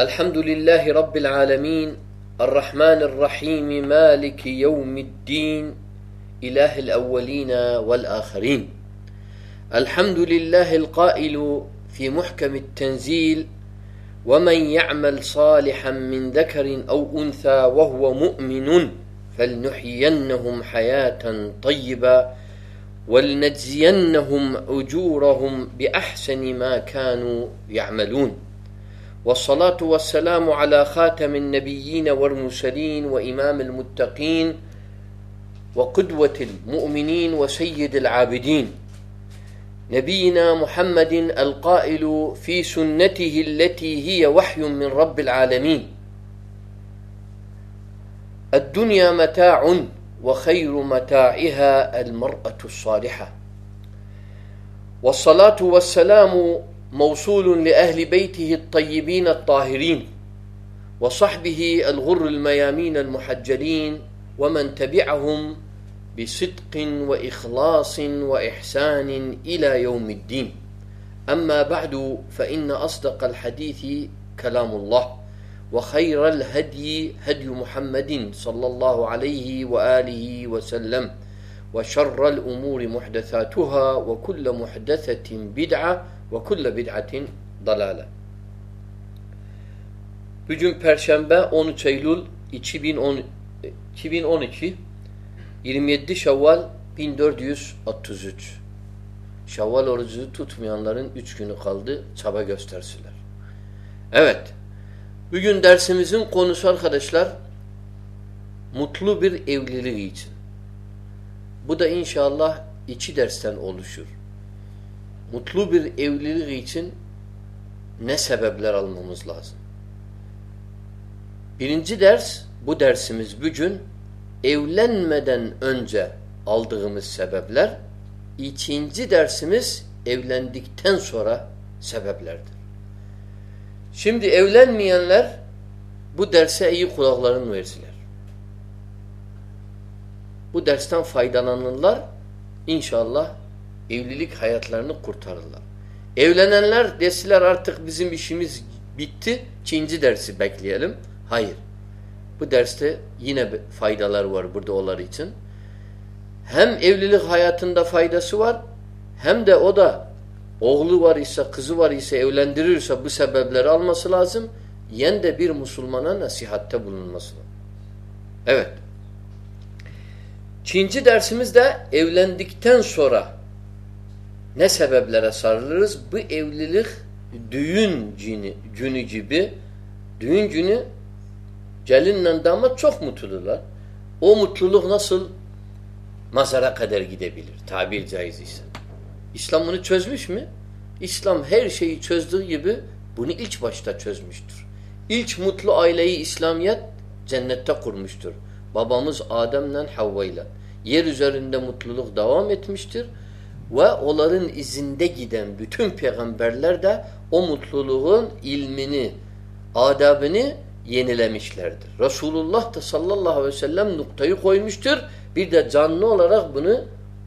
الحمد لله رب العالمين الرحمن الرحيم مالك يوم الدين إله الأولين والآخرين. الحمد لله القائل في محكم التنزيل ومن يعمل صالحا من ذكر أو أنثى وهو مؤمن فلنحيينهم حياة طيبة ولنجزينهم أجورهم بأحسن ما كانوا يعملون. والصلاة والسلام على خاتم النبيين والمرسلين وإمام المتقين وقدوة المؤمنين وسيد العابدين. نبينا محمد القائل في سنته التي هي وحي من رب العالمين. الدنيا متاع وخير متاعها المرأة الصالحة. والصلاة والسلام موصول لأهل بيته الطيبين الطاهرين وصحبه الغر الميامين المحجلين ومن تبعهم بصدق وإخلاص وإحسان إلى يوم الدين. أما بعد فإن أصدق الحديث كلام الله وخير الهدي هدي محمد صلى الله عليه وآله وسلم وشر الأمور محدثاتها وكل محدثة بدعة ve kulle bid'atin dalale. Bugün Perşembe 13 Eylül 2010, 2012 27 Şevval 1433 Şevval orucu tutmayanların 3 günü kaldı. Çaba göstersiler. Evet. Bugün dersimizin konusu arkadaşlar mutlu bir evlilik için. Bu da inşallah iki dersten oluşur mutlu bir evlilik için ne sebepler almamız lazım? Birinci ders, bu dersimiz bugün evlenmeden önce aldığımız sebepler. İkinci dersimiz evlendikten sonra sebeplerdir. Şimdi evlenmeyenler bu derse iyi kulaklarını versiler. Bu dersten faydalanırlar. İnşallah evlilik hayatlarını kurtarırlar. Evlenenler desiler artık bizim işimiz bitti. Çinci dersi bekleyelim. Hayır. Bu derste yine faydalar var burada onlar için. Hem evlilik hayatında faydası var hem de o da oğlu var ise kızı var ise evlendirirse bu sebepleri alması lazım. Yen de bir Müslümana nasihatte bulunması lazım. Evet. Çinci dersimiz de evlendikten sonra ne sebeplere sarılırız? Bu evlilik düğün günü, günü gibi düğün günü gelinle damat çok mutlular. O mutluluk nasıl mazara kadar gidebilir tabir caiz ise. İslam bunu çözmüş mü? İslam her şeyi çözdüğü gibi bunu ilk başta çözmüştür. İlk mutlu aileyi İslamiyet cennette kurmuştur. Babamız Adem'le Havva'yla. Yer üzerinde mutluluk devam etmiştir. Ve onların izinde giden bütün peygamberler de o mutluluğun ilmini, adabını yenilemişlerdir. Resulullah da sallallahu aleyhi ve sellem noktayı koymuştur. Bir de canlı olarak bunu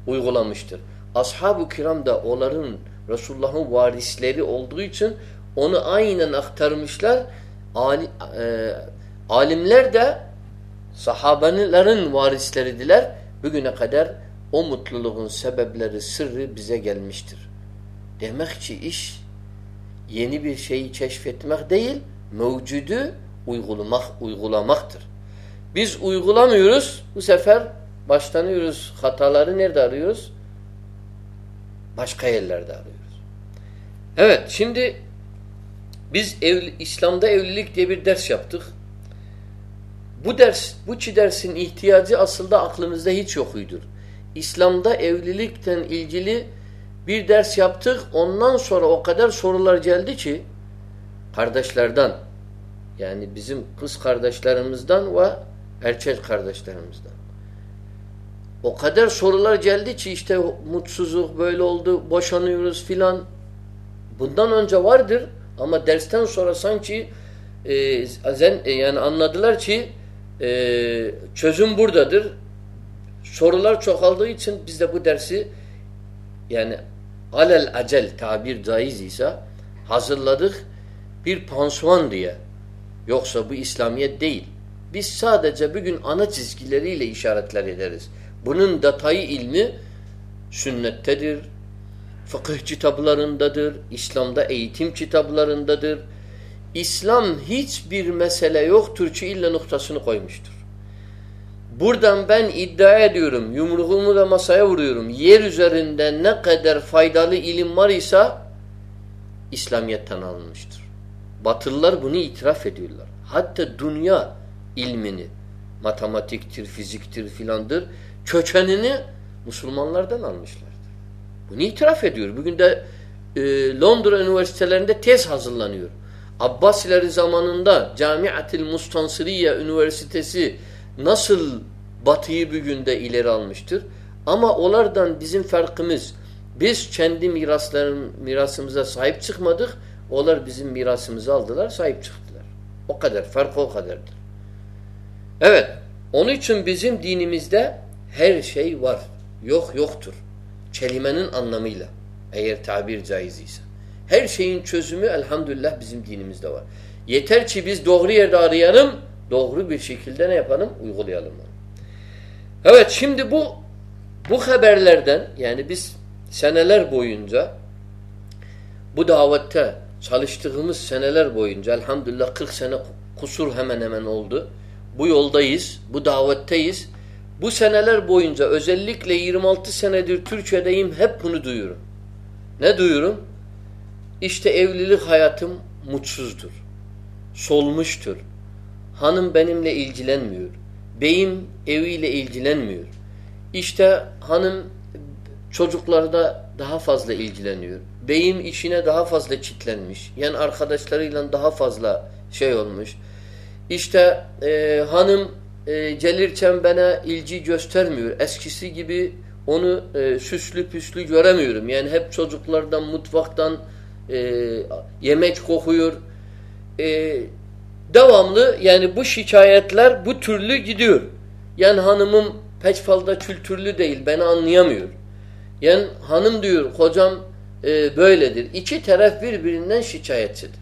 uygulamıştır. Ashab-ı kiram da onların Resulullah'ın varisleri olduğu için onu aynen aktarmışlar. E, alimler de sahabenin varisleridiler. Bugüne kadar o mutluluğun sebepleri, sırrı bize gelmiştir. Demek ki iş yeni bir şeyi keşfetmek değil, mevcudu uygulamak, uygulamaktır. Biz uygulamıyoruz, bu sefer başlanıyoruz. Hataları nerede arıyoruz? Başka yerlerde arıyoruz. Evet, şimdi biz evli, İslam'da evlilik diye bir ders yaptık. Bu ders, bu çi dersin ihtiyacı aslında aklımızda hiç yokuydur. İslam'da evlilikten ilgili bir ders yaptık. Ondan sonra o kadar sorular geldi ki kardeşlerden yani bizim kız kardeşlerimizden ve erkek kardeşlerimizden. O kadar sorular geldi ki işte mutsuzluk böyle oldu, boşanıyoruz filan. Bundan önce vardır ama dersten sonra sanki e, yani anladılar ki e, çözüm buradadır sorular çoğaldığı için biz de bu dersi yani alel acel tabir caiz ise hazırladık bir pansuman diye. Yoksa bu İslamiyet değil. Biz sadece bugün ana çizgileriyle işaretler ederiz. Bunun detayı ilmi sünnettedir, fıkıh kitaplarındadır, İslam'da eğitim kitaplarındadır. İslam hiçbir mesele yoktur ki illa noktasını koymuştur. Buradan ben iddia ediyorum, yumruğumu da masaya vuruyorum. Yer üzerinde ne kadar faydalı ilim var ise İslamiyet'ten alınmıştır. Batılılar bunu itiraf ediyorlar. Hatta dünya ilmini, matematiktir, fiziktir filandır, kökenini Müslümanlardan almışlardır. Bunu itiraf ediyor. Bugün de e, Londra üniversitelerinde tez hazırlanıyor. Abbasileri zamanında Camiatil Mustansiriye Üniversitesi nasıl batıyı bugün de ileri almıştır. Ama onlardan bizim farkımız biz kendi mirasların mirasımıza sahip çıkmadık. Onlar bizim mirasımızı aldılar, sahip çıktılar. O kadar. Fark o kadardır. Evet. Onun için bizim dinimizde her şey var. Yok yoktur. Kelimenin anlamıyla. Eğer tabir caiz ise. Her şeyin çözümü elhamdülillah bizim dinimizde var. Yeter ki biz doğru yerde arayalım, doğru bir şekilde ne yapalım? Uygulayalım. Evet şimdi bu bu haberlerden yani biz seneler boyunca bu davette çalıştığımız seneler boyunca elhamdülillah 40 sene kusur hemen hemen oldu. Bu yoldayız, bu davetteyiz. Bu seneler boyunca özellikle 26 senedir Türkiye'deyim hep bunu duyuyorum. Ne duyuyorum? İşte evlilik hayatım mutsuzdur. Solmuştur. Hanım benimle ilgilenmiyor. Beyim eviyle ilgilenmiyor. İşte hanım çocuklarda daha fazla ilgileniyor. Beyim işine daha fazla çitlenmiş. Yani arkadaşlarıyla daha fazla şey olmuş. İşte e, hanım e, gelirken bana ilgi göstermiyor. Eskisi gibi onu e, süslü püslü göremiyorum. Yani hep çocuklardan, mutfaktan e, yemek kokuyor. E, devamlı yani bu şikayetler bu türlü gidiyor. Yani hanımım pek fazla kültürlü değil, beni anlayamıyor. Yani hanım diyor, kocam e, böyledir. İki taraf birbirinden şikayetçidir.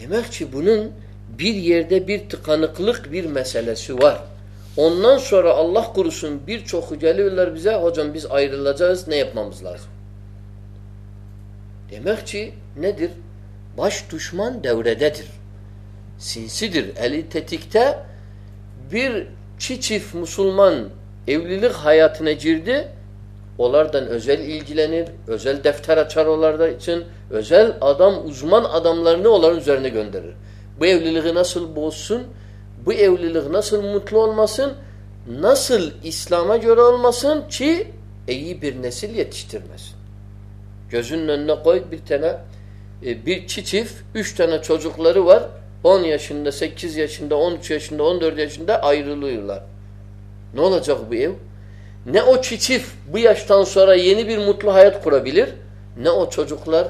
Demek ki bunun bir yerde bir tıkanıklık bir meselesi var. Ondan sonra Allah kurusun birçoku geliyorlar bize hocam biz ayrılacağız ne yapmamız lazım? Demek ki nedir? Baş düşman devrededir. Sinsidir. Eli tetikte bir çift Müslüman evlilik hayatına girdi. Onlardan özel ilgilenir, özel defter açar onlarda için, özel adam, uzman adamlarını onların üzerine gönderir. Bu evliliği nasıl bozsun, bu evlilik nasıl mutlu olmasın, nasıl İslam'a göre olmasın ki iyi bir nesil yetiştirmesin. Gözünün önüne koy bir tane e, bir çift, üç tane çocukları var. 10 yaşında, 8 yaşında, 13 yaşında, 14 yaşında ayrılıyorlar. Ne olacak bu ev? Ne o çift bu yaştan sonra yeni bir mutlu hayat kurabilir, ne o çocuklar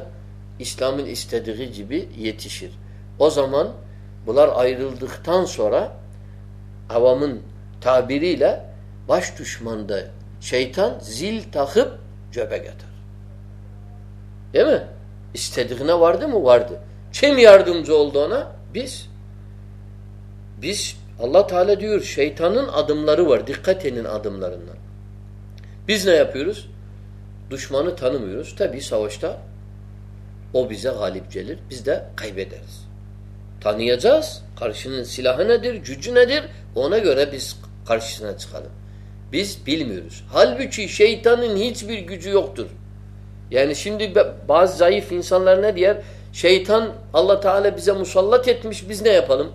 İslam'ın istediği gibi yetişir. O zaman bunlar ayrıldıktan sonra avamın tabiriyle baş düşmanda şeytan zil takıp cöbe getir. Değil mi? İstediğine vardı mı? Vardı. Kim yardımcı oldu ona? Biz. Biz Allah Teala diyor şeytanın adımları var. Dikkat edin adımlarından. Biz ne yapıyoruz? Düşmanı tanımıyoruz. Tabi savaşta o bize galip gelir. Biz de kaybederiz. Tanıyacağız. Karşının silahı nedir, gücü nedir? Ona göre biz karşısına çıkalım. Biz bilmiyoruz. Halbuki şeytanın hiçbir gücü yoktur. Yani şimdi bazı zayıf insanlar ne diyer? Şeytan Allah Teala bize musallat etmiş biz ne yapalım?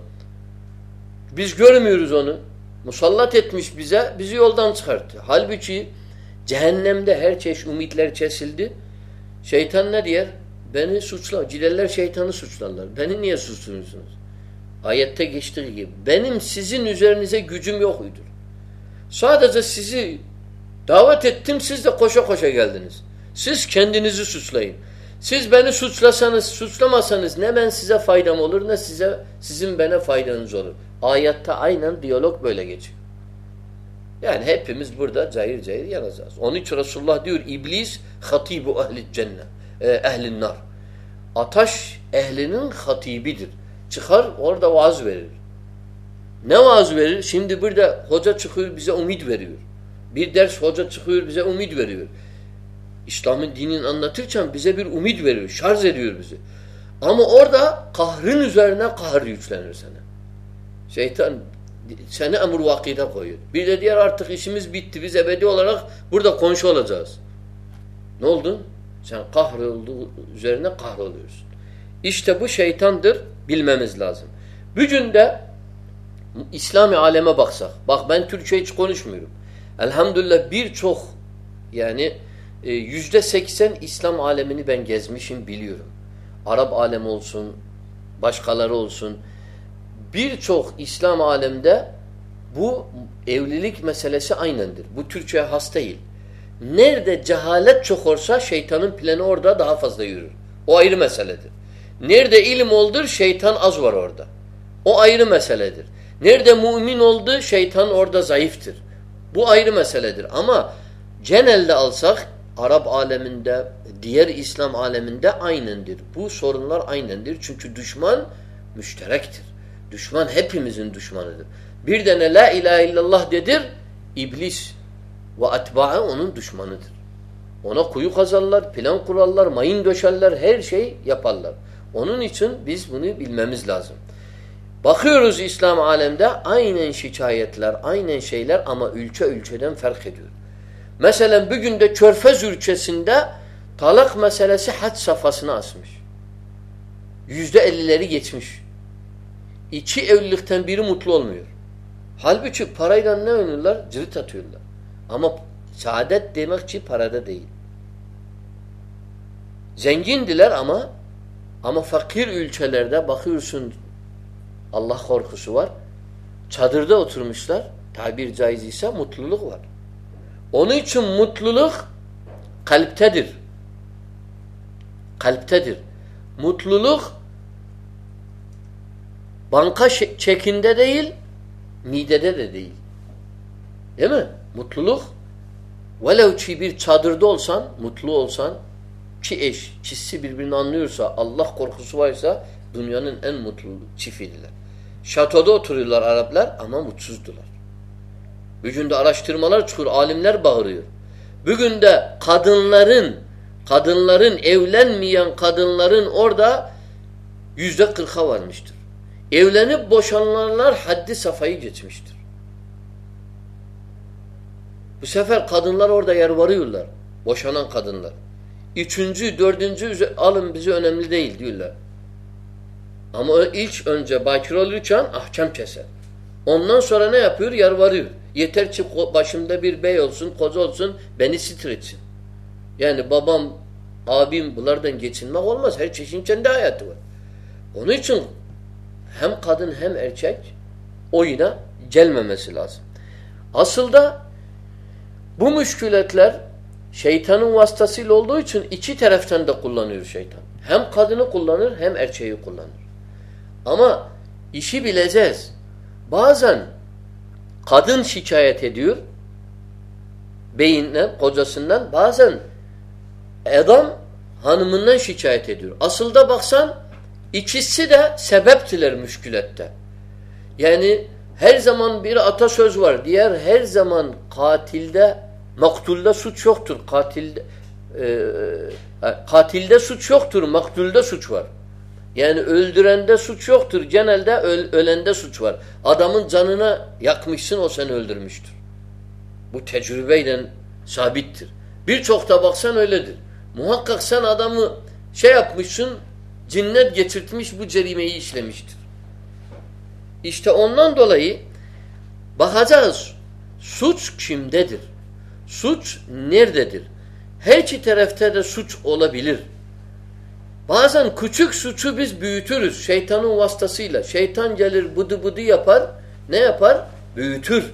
Biz görmüyoruz onu. Musallat etmiş bize bizi yoldan çıkarttı. Halbuki cehennemde her çeşit ümitler kesildi. Şeytan ne diyer? Beni suçla. Giderler şeytanı suçlarlar. Beni niye suçluyorsunuz? Ayette geçtiği gibi. Benim sizin üzerinize gücüm yok uydur. Sadece sizi davet ettim siz de koşa koşa geldiniz. Siz kendinizi suçlayın. Siz beni suçlasanız, suçlamasanız ne ben size faydam olur ne size sizin bana faydanız olur. Ayette aynen diyalog böyle geçiyor. Yani hepimiz burada cayır cayır yanacağız. Onun için Resulullah diyor iblis hatibu ehli cennet, e, ehlin nar. Ataş ehlinin hatibidir. çıkar orada vaaz verir. Ne vaaz verir? Şimdi burada hoca çıkıyor bize umut veriyor. Bir ders hoca çıkıyor bize umut veriyor. İslam'ın dinini anlatırken bize bir umut veriyor. Şarj ediyor bizi. Ama orada kahrın üzerine kahr yüklenir sana. Şeytan seni emir vakide koyuyor. Bir de diğer artık işimiz bitti. Biz ebedi olarak burada komşu olacağız. Ne oldu? Sen kahrolduğu üzerine kahroluyorsun. İşte bu şeytandır. Bilmemiz lazım. Bugün de İslami aleme baksak. Bak ben Türkçe hiç konuşmuyorum. Elhamdülillah birçok yani yüzde seksen İslam alemini ben gezmişim biliyorum. Arap alemi olsun, başkaları olsun. Birçok İslam alemde bu evlilik meselesi aynendir. Bu Türkçe'ye has değil. Nerede cehalet çok olsa şeytanın planı orada daha fazla yürür. O ayrı meseledir. Nerede ilim oldur şeytan az var orada. O ayrı meseledir. Nerede mümin oldu şeytan orada zayıftır. Bu ayrı meseledir. Ama genelde alsak Arap aleminde, diğer İslam aleminde aynendir. Bu sorunlar aynendir. Çünkü düşman müşterektir. Düşman hepimizin düşmanıdır. Bir tane la ilahe illallah dedir, iblis ve atbağı onun düşmanıdır. Ona kuyu kazarlar, plan kurarlar, mayın döşerler, her şey yaparlar. Onun için biz bunu bilmemiz lazım. Bakıyoruz İslam alemde aynen şikayetler, aynen şeyler ama ülke ülkeden fark ediyor. Mesela bugün de Körfez ülkesinde talak meselesi had safhasına asmış. Yüzde ellileri geçmiş. İki evlilikten biri mutlu olmuyor. Halbuki parayla ne oynuyorlar? Cırt atıyorlar. Ama saadet demek ki parada değil. Zengindiler ama ama fakir ülkelerde bakıyorsun Allah korkusu var. Çadırda oturmuşlar. Tabir caiz ise mutluluk var. Onun için mutluluk kalptedir. Kalptedir. Mutluluk banka çekinde değil, midede de değil. Değil mi? Mutluluk velev ki bir çadırda olsan, mutlu olsan, ki eş, çizsi birbirini anlıyorsa, Allah korkusu varsa dünyanın en mutlu çiftidiler. Şatoda oturuyorlar Araplar ama mutsuzdular. Bugün de araştırmalar çıkıyor, alimler bağırıyor. Bugün de kadınların, kadınların, evlenmeyen kadınların orada yüzde kırka varmıştır. Evlenip boşananlar haddi safhayı geçmiştir. Bu sefer kadınlar orada yer varıyorlar. Boşanan kadınlar. Üçüncü, dördüncü alın bizi önemli değil diyorlar. Ama ilk önce bakir olurken ahkam keser. Ondan sonra ne yapıyor? Yer varıyor. Yeter ki başımda bir bey olsun, koca olsun, beni sitretsin. Yani babam, abim bunlardan geçinmek olmaz. Her çeşit kendi hayatı var. Onun için hem kadın hem erkek oyuna gelmemesi lazım. Asıl da bu müşkületler şeytanın vasıtasıyla olduğu için iki taraftan da kullanıyor şeytan. Hem kadını kullanır hem erkeği kullanır. Ama işi bileceğiz. Bazen kadın şikayet ediyor beyinden, kocasından. Bazen adam hanımından şikayet ediyor. Asıl da baksan ikisi de sebeptiler müşkülette. Yani her zaman bir atasöz var. Diğer her zaman katilde, maktulde suç yoktur. Katilde, e, e, katilde suç yoktur, maktulde suç var. Yani öldürende suç yoktur. Genelde öl ölende suç var. Adamın canına yakmışsın o seni öldürmüştür. Bu tecrübeyle sabittir. Birçok da baksan öyledir. Muhakkak sen adamı şey yapmışsın, cinnet getirtmiş bu cerimeyi işlemiştir. İşte ondan dolayı bakacağız. Suç kimdedir? Suç nerededir? Her iki tarafta da suç olabilir. Bazen küçük suçu biz büyütürüz şeytanın vasıtasıyla. Şeytan gelir bıdı bıdı yapar. Ne yapar? Büyütür.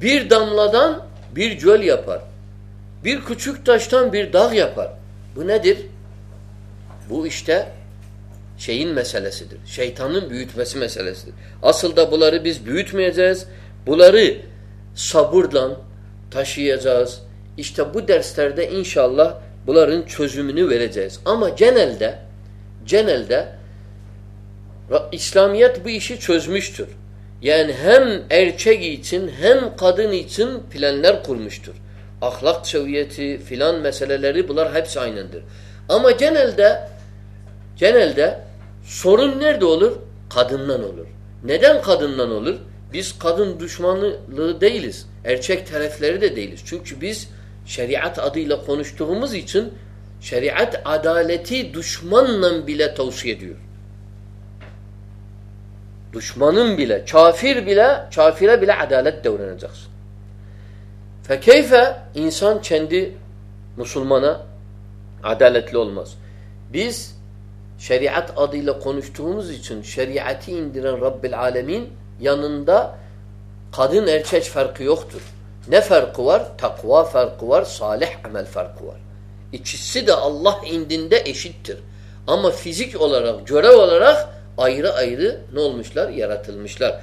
Bir damladan bir göl yapar. Bir küçük taştan bir dağ yapar. Bu nedir? Bu işte şeyin meselesidir. Şeytanın büyütmesi meselesidir. Asıl da bunları biz büyütmeyeceğiz. Bunları sabırla taşıyacağız. İşte bu derslerde inşallah bunların çözümünü vereceğiz. Ama genelde genelde İslamiyet bu işi çözmüştür. Yani hem erkek için hem kadın için planlar kurmuştur. Ahlak seviyeti filan meseleleri bunlar hepsi aynıdır. Ama genelde genelde sorun nerede olur? Kadından olur. Neden kadından olur? Biz kadın düşmanlığı değiliz. Erkek tarafları de değiliz. Çünkü biz şeriat adıyla konuştuğumuz için şeriat adaleti düşmanla bile tavsiye ediyor. Düşmanın bile, kafir bile, kafire bile adalet davranacağız. Fekeyfe insan kendi Müslümana adaletli olmaz. Biz şeriat adıyla konuştuğumuz için şeriatı indiren Rabbil Alemin yanında kadın erkek farkı yoktur. Ne farkı var? Takva farkı var, salih amel farkı var. İkisi de Allah indinde eşittir. Ama fizik olarak, görev olarak ayrı ayrı ne olmuşlar? Yaratılmışlar.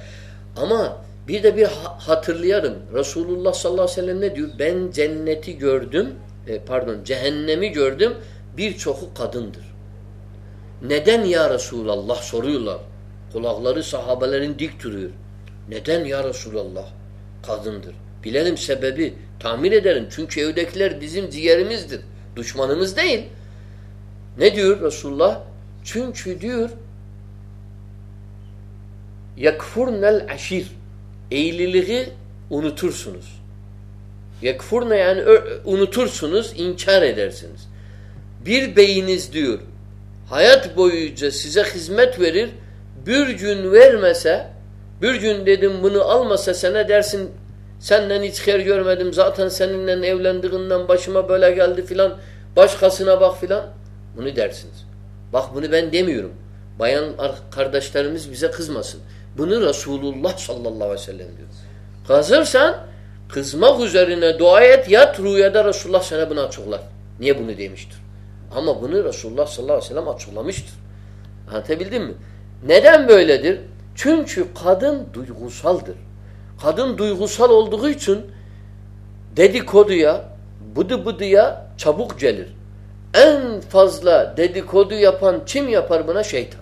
Ama bir de bir hatırlayalım. Resulullah sallallahu aleyhi ve sellem ne diyor? Ben cenneti gördüm, e, pardon cehennemi gördüm, birçoku kadındır. Neden ya Resulallah soruyorlar. Kulakları sahabelerin dik duruyor. Neden ya Resulallah? Kadındır. Bilelim sebebi. Tamir ederim. Çünkü evdekiler bizim ciğerimizdir. Düşmanımız değil. Ne diyor Resulullah? Çünkü diyor yakfurnel aşir eğliliği unutursunuz. Yakfurne yani unutursunuz, inkar edersiniz. Bir beyiniz diyor hayat boyunca size hizmet verir bir gün vermese bir gün dedim bunu almasa sana dersin senden hiç her görmedim zaten seninle evlendiğinden başıma böyle geldi filan başkasına bak filan bunu dersiniz. Bak bunu ben demiyorum. Bayan kardeşlerimiz bize kızmasın. Bunu Resulullah sallallahu aleyhi ve sellem diyor. Hazırsan kızmak üzerine dua et yat rüyada Resulullah sana bunu açıklar. Niye bunu demiştir? Ama bunu Resulullah sallallahu aleyhi ve sellem açıklamıştır. Anlatabildim mi? Neden böyledir? Çünkü kadın duygusaldır. Kadın duygusal olduğu için dedikoduya, bıdı bıdıya çabuk gelir. En fazla dedikodu yapan kim yapar buna? Şeytan.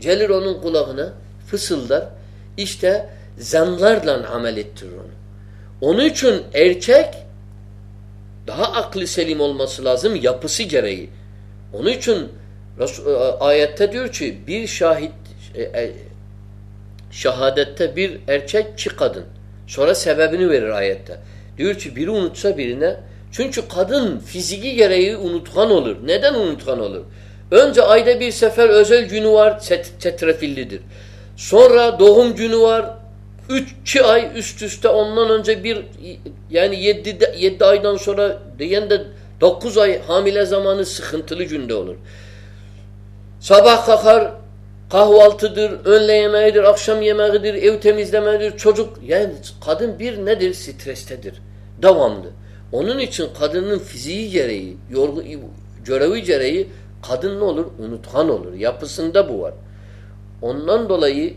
Gelir onun kulağına, fısıldar. İşte zanlarla amel ettirir onu. Onun için erkek daha aklı selim olması lazım yapısı gereği. Onun için e, ayette diyor ki bir şahit e, e, şahadette bir erkek iki kadın. Sonra sebebini verir ayette. Diyor ki biri unutsa birine çünkü kadın fiziki gereği unutkan olur. Neden unutkan olur? Önce ayda bir sefer özel günü var, çetrefillidir. Sonra doğum günü var, üç ay üst üste ondan önce bir yani yedi, yedi aydan sonra diyen de dokuz ay hamile zamanı sıkıntılı günde olur. Sabah kalkar kahvaltıdır, önle yemeğidir, akşam yemeğidir, ev temizlemedir, çocuk yani kadın bir nedir? Strestedir. Devamlı. Onun için kadının fiziği gereği, yorgu, görevi gereği kadın ne olur? Unutkan olur. Yapısında bu var. Ondan dolayı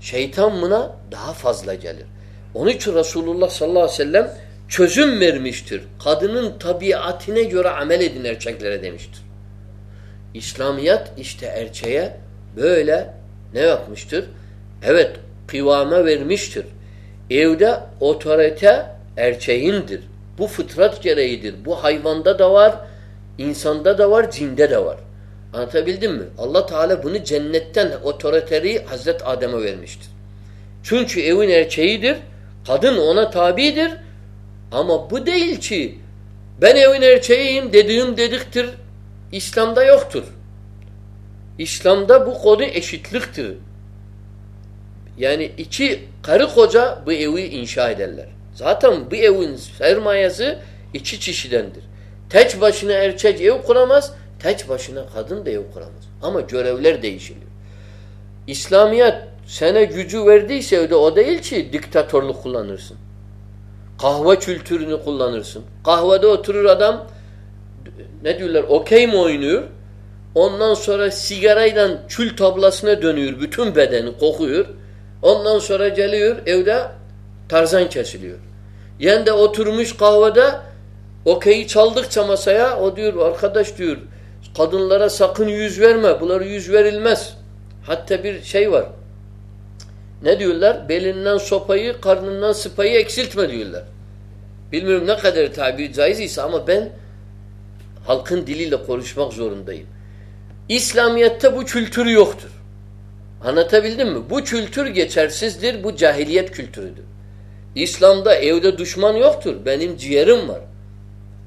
şeytan buna daha fazla gelir. Onun için Resulullah sallallahu aleyhi ve sellem çözüm vermiştir. Kadının tabiatine göre amel edin erkeklere demiştir. İslamiyet işte erkeğe böyle ne yapmıştır? Evet kıvama vermiştir. Evde otorite erkeğindir. Bu fıtrat gereğidir. Bu hayvanda da var, insanda da var, cinde de var. Anlatabildim mi? Allah Teala bunu cennetten otoriteyi Hazret Adem'e vermiştir. Çünkü evin erkeğidir, kadın ona tabidir ama bu değil ki ben evin erkeğiyim dediğim dediktir İslam'da yoktur. İslam'da bu konu eşitliktir. Yani iki karı koca bu evi inşa ederler. Zaten bu evin sermayesi iki kişidendir. Tek başına erkek ev kuramaz, tek başına kadın da ev kuramaz. Ama görevler değişiliyor. İslamiyet sana gücü verdiyse evde o değil ki diktatörlük kullanırsın. Kahve kültürünü kullanırsın. Kahvede oturur adam ne diyorlar okey mi oynuyor? Ondan sonra sigarayla kül tablasına dönüyor. Bütün bedeni kokuyor. Ondan sonra geliyor evde tarzan kesiliyor. Yani de oturmuş kahvede okeyi çaldıkça masaya o diyor arkadaş diyor kadınlara sakın yüz verme. Bunlara yüz verilmez. Hatta bir şey var. Ne diyorlar? Belinden sopayı, karnından sıpayı eksiltme diyorlar. Bilmiyorum ne kadar tabir caiz ise ama ben halkın diliyle konuşmak zorundayım. İslamiyet'te bu kültür yoktur. Anlatabildim mi? Bu kültür geçersizdir, bu cahiliyet kültürüdür. İslam'da evde düşman yoktur. Benim ciğerim var.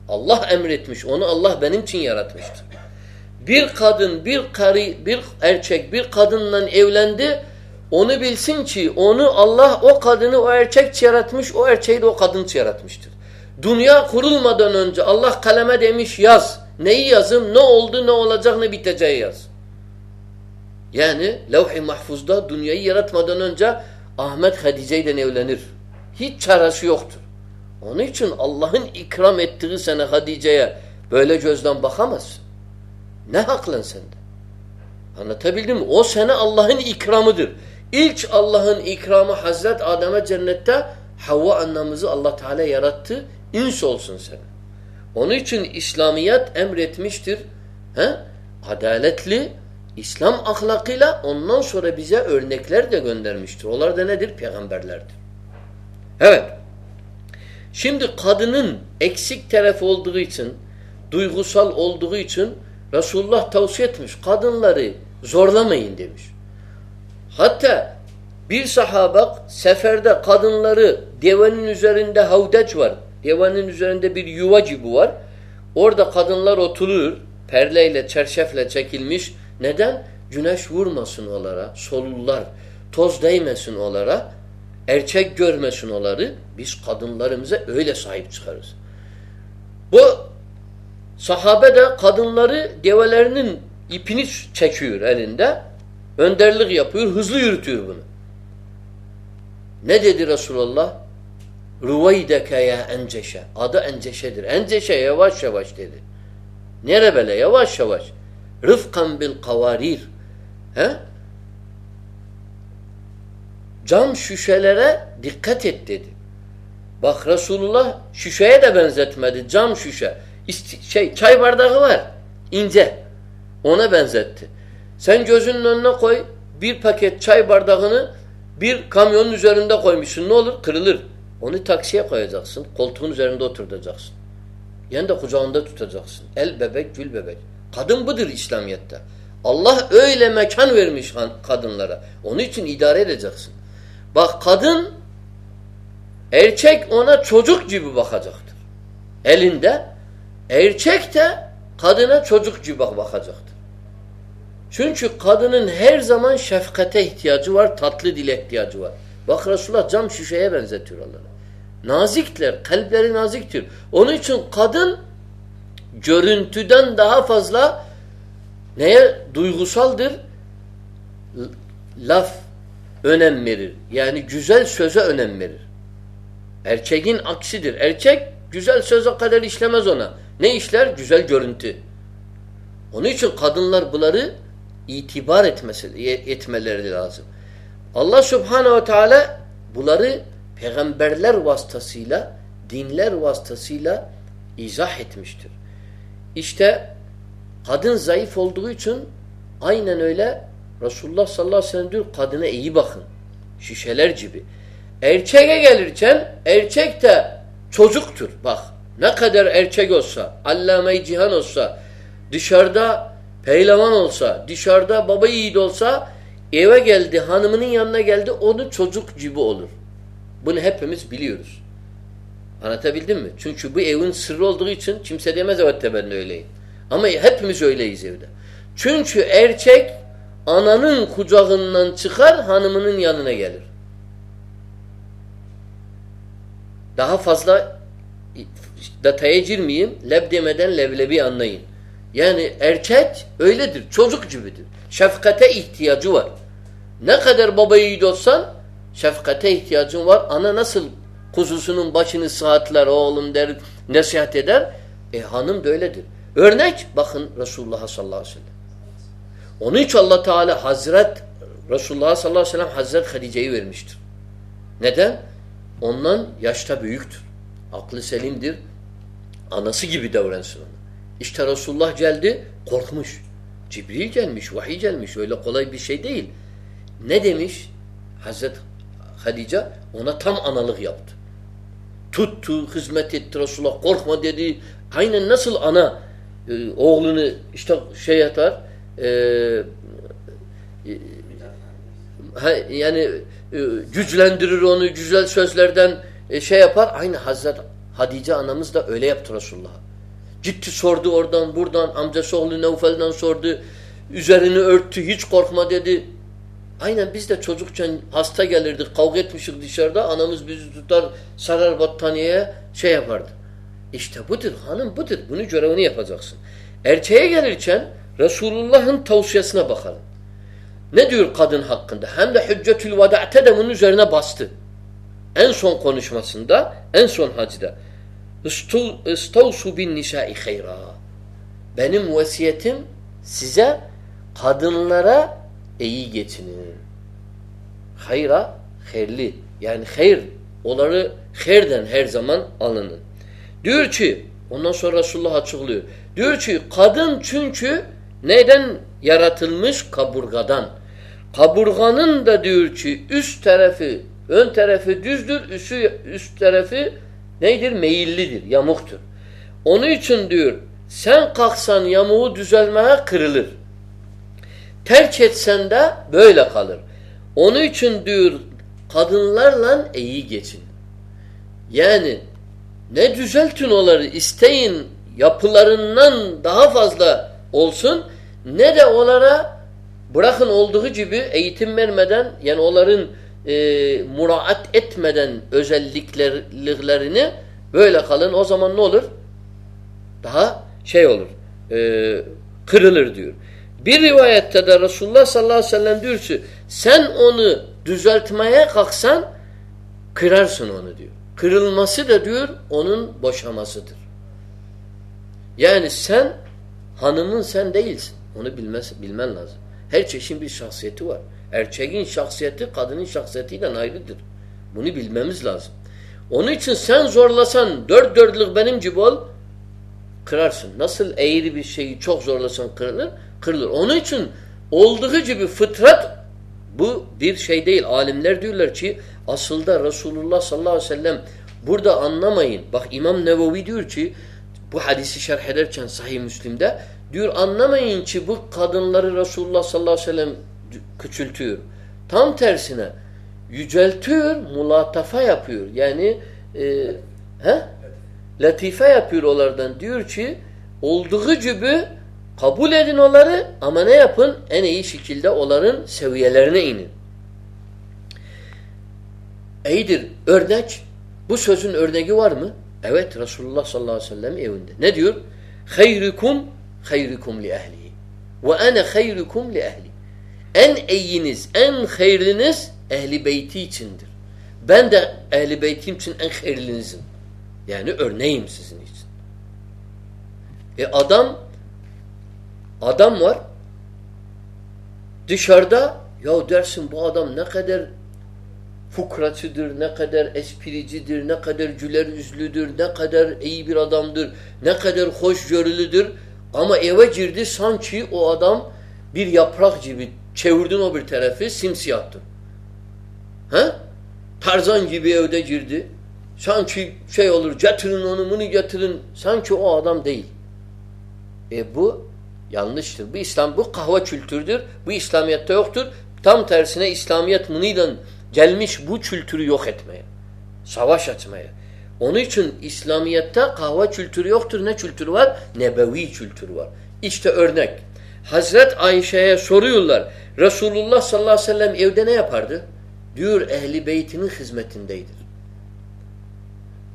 Allah emretmiş. Onu Allah benim için yaratmıştır. Bir kadın, bir karı, bir erkek bir kadınla evlendi. Onu bilsin ki onu Allah o kadını o erkek yaratmış, o erkeği de o kadın yaratmıştır. Dünya kurulmadan önce Allah kaleme demiş yaz. Neyi yazım? Ne oldu, ne olacak, ne biteceği yaz. Yani levh-i mahfuzda dünyayı yaratmadan önce Ahmet Hadice ile evlenir. Hiç çaresi yoktur. Onun için Allah'ın ikram ettiği sana Hadice'ye böyle gözden bakamazsın. Ne haklan sende? Anlatabildim mi? O sene Allah'ın ikramıdır. İlk Allah'ın ikramı Hazret Adem'e cennette Havva annemizi Allah Teala yarattı. İns olsun sana. Onun için İslamiyet emretmiştir. He? Adaletli, İslam ahlakıyla ondan sonra bize örnekler de göndermiştir. Onlar da nedir? Peygamberlerdir. Evet. Şimdi kadının eksik taraf olduğu için, duygusal olduğu için Resulullah tavsiye etmiş. Kadınları zorlamayın demiş. Hatta bir sahaba seferde kadınları devenin üzerinde havdeç var. Devenin üzerinde bir yuva gibi var. Orada kadınlar oturur. Perleyle, çerşefle çekilmiş. Neden? Güneş vurmasın onlara. Solullar. Toz değmesin onlara. Erkek görmesin onları. Biz kadınlarımıza öyle sahip çıkarız. Bu sahabe de kadınları develerinin ipini çekiyor elinde. Önderlik yapıyor. Hızlı yürütüyor bunu. Ne dedi Resulullah? Ruvaydeke ya enceşe. Adı enceşedir. Enceşe yavaş yavaş dedi. Nere böyle? Yavaş yavaş. Rıfkan bil kavarir. He? Cam şişelere dikkat et dedi. Bak Resulullah şişeye de benzetmedi. Cam şişe. İsti şey çay bardağı var. ince. Ona benzetti. Sen gözünün önüne koy bir paket çay bardağını bir kamyonun üzerinde koymuşsun. Ne olur? Kırılır. Onu taksiye koyacaksın. Koltuğun üzerinde oturacaksın. Yani de kucağında tutacaksın. El bebek, gül bebek. Kadın budur İslamiyet'te. Allah öyle mekan vermiş kadınlara. Onun için idare edeceksin. Bak kadın erkek ona çocuk gibi bakacaktır. Elinde. Erkek de kadına çocuk gibi bakacaktır. Çünkü kadının her zaman şefkate ihtiyacı var, tatlı dile ihtiyacı var. Bak Resulullah cam şişeye benzetiyor onları. Nazikler, kalpleri naziktir. Onun için kadın görüntüden daha fazla neye? Duygusaldır. Laf önem verir. Yani güzel söze önem verir. Erkeğin aksidir. Erkek güzel söze kadar işlemez ona. Ne işler? Güzel görüntü. Onun için kadınlar bunları itibar etmesi, etmeleri lazım. Allah subhanehu ve teala bunları peygamberler vasıtasıyla, dinler vasıtasıyla izah etmiştir. İşte kadın zayıf olduğu için aynen öyle Resulullah sallallahu aleyhi ve sellem diyor kadına iyi bakın. Şişeler gibi. Erkeğe gelirken erkek de çocuktur. Bak ne kadar erkek olsa, allame cihan olsa, dışarıda pehlivan olsa, dışarıda baba yiğit olsa eve geldi, hanımının yanına geldi onu çocuk gibi olur. Bunu hepimiz biliyoruz. Anlatabildim mi? Çünkü bu evin sırrı olduğu için kimse demez evet ben de öyleyim. Ama hepimiz öyleyiz evde. Çünkü erkek ananın kucağından çıkar hanımının yanına gelir. Daha fazla detaya girmeyeyim. Leb demeden leblebi anlayın. Yani erkek öyledir. Çocuk gibidir. Şefkate ihtiyacı var. Ne kadar baba yiğit olsan şefkate ihtiyacın var. Ana nasıl kuzusunun başını sıhhatler oğlum der, nasihat eder. E hanım da öyledir. Örnek bakın Resulullah sallallahu aleyhi ve sellem. Onun için Allah Teala Hazret Resulullah sallallahu aleyhi ve sellem Hazret Hadice'yi vermiştir. Neden? Ondan yaşta büyüktür. Aklı selimdir. Anası gibi davransın ona. İşte Resulullah geldi korkmuş. Cibril gelmiş, vahiy gelmiş. Öyle kolay bir şey değil. Ne demiş? Hazret Hadice ona tam analık yaptı. Tuttu, hizmet etti Resulullah. Korkma dedi. Aynen nasıl ana e, oğlunu işte şey yatar e, e, yani e, güçlendirir onu güzel sözlerden e, şey yapar. Aynı Hazret Hadice anamız da öyle yaptı Resulullah. Gitti sordu oradan buradan amcası oğlu Nevfel'den sordu. Üzerini örttü hiç korkma dedi. Aynen biz de çocukken hasta gelirdik kavga etmişik dışarıda anamız bizi tutar sarar battaniyeye şey yapardı. İşte budur hanım budur bunu görevini yapacaksın. Erkeğe gelirken Resulullah'ın tavsiyesine bakalım. Ne diyor kadın hakkında? Hem de Hüccetül Vada'te de bunun üzerine bastı. En son konuşmasında, en son hacda. İstavsu bin nisai hayra. Benim vasiyetim size kadınlara iyi geçinin. Hayra, hayırlı. Yani hayır, onları hayırden her zaman alının. Diyor ki, ondan sonra Resulullah açıklıyor. Diyor ki, kadın çünkü neden yaratılmış? Kaburgadan. Kaburganın da diyor ki üst tarafı, ön tarafı düzdür, üstü, üst tarafı neydir? Meyillidir, yamuktur. Onun için diyor sen kalksan yamuğu düzelmeye kırılır. Terk etsen de böyle kalır. Onun için diyor kadınlarla iyi geçin. Yani ne düzeltin onları isteyin yapılarından daha fazla olsun ne de onlara bırakın olduğu gibi eğitim vermeden yani onların e, muraat etmeden özelliklerini böyle kalın. O zaman ne olur? Daha şey olur. E, kırılır diyor. Bir rivayette de Resulullah sallallahu aleyhi ve sellem diyor ki sen onu düzeltmeye kalksan kırarsın onu diyor. Kırılması da diyor onun boşamasıdır. Yani sen hanımın sen değilsin. Onu bilmez, bilmen lazım. Her çeşin bir şahsiyeti var. Erkeğin şahsiyeti kadının şahsiyetiyle ayrıdır. Bunu bilmemiz lazım. Onun için sen zorlasan dört dörtlük benim gibi ol kırarsın. Nasıl eğri bir şeyi çok zorlasan kırılır? Kırılır. Onun için olduğu gibi fıtrat bu bir şey değil. Alimler diyorlar ki aslında Resulullah sallallahu aleyhi ve sellem burada anlamayın. Bak İmam Nevevi diyor ki bu hadisi şerh ederken Sahih Müslim'de diyor anlamayın ki bu kadınları Resulullah sallallahu aleyhi ve sellem küçültüyor. Tam tersine yüceltiyor, mulatafa yapıyor. Yani e, he? latife yapıyor onlardan. Diyor ki olduğu gibi kabul edin onları ama ne yapın? En iyi şekilde onların seviyelerine inin. İyidir. Örnek. Bu sözün örneği var mı? Evet Resulullah sallallahu aleyhi ve sellem evinde. Ne diyor? Hayrukum hayrukum li ehlihi. Ve ene hayrukum li ehli. En iyiniz, en hayırlınız ehli beyti içindir. Ben de ehli beytim için en hayırlınızım. Yani örneğim sizin için. E adam adam var dışarıda ya dersin bu adam ne kadar fukraçıdır, ne kadar espricidir, ne kadar güler yüzlüdür, ne kadar iyi bir adamdır, ne kadar hoşgörülüdür. Ama eve girdi sanki o adam bir yaprak gibi çevirdin o bir tarafı simsiyahtır. He? Tarzan gibi evde girdi. Sanki şey olur getirin onu bunu getirin. Sanki o adam değil. E bu yanlıştır. Bu İslam bu kahve kültürdür. Bu İslamiyet'te yoktur. Tam tersine İslamiyet bununla gelmiş bu kültürü yok etmeye. Savaş açmaya. Onun için İslamiyet'te kahve kültürü yoktur. Ne kültürü var? Nebevi kültürü var. İşte örnek. Hazret Ayşe'ye soruyorlar. Resulullah sallallahu aleyhi ve sellem evde ne yapardı? Diyor ehli beytinin hizmetindeydir.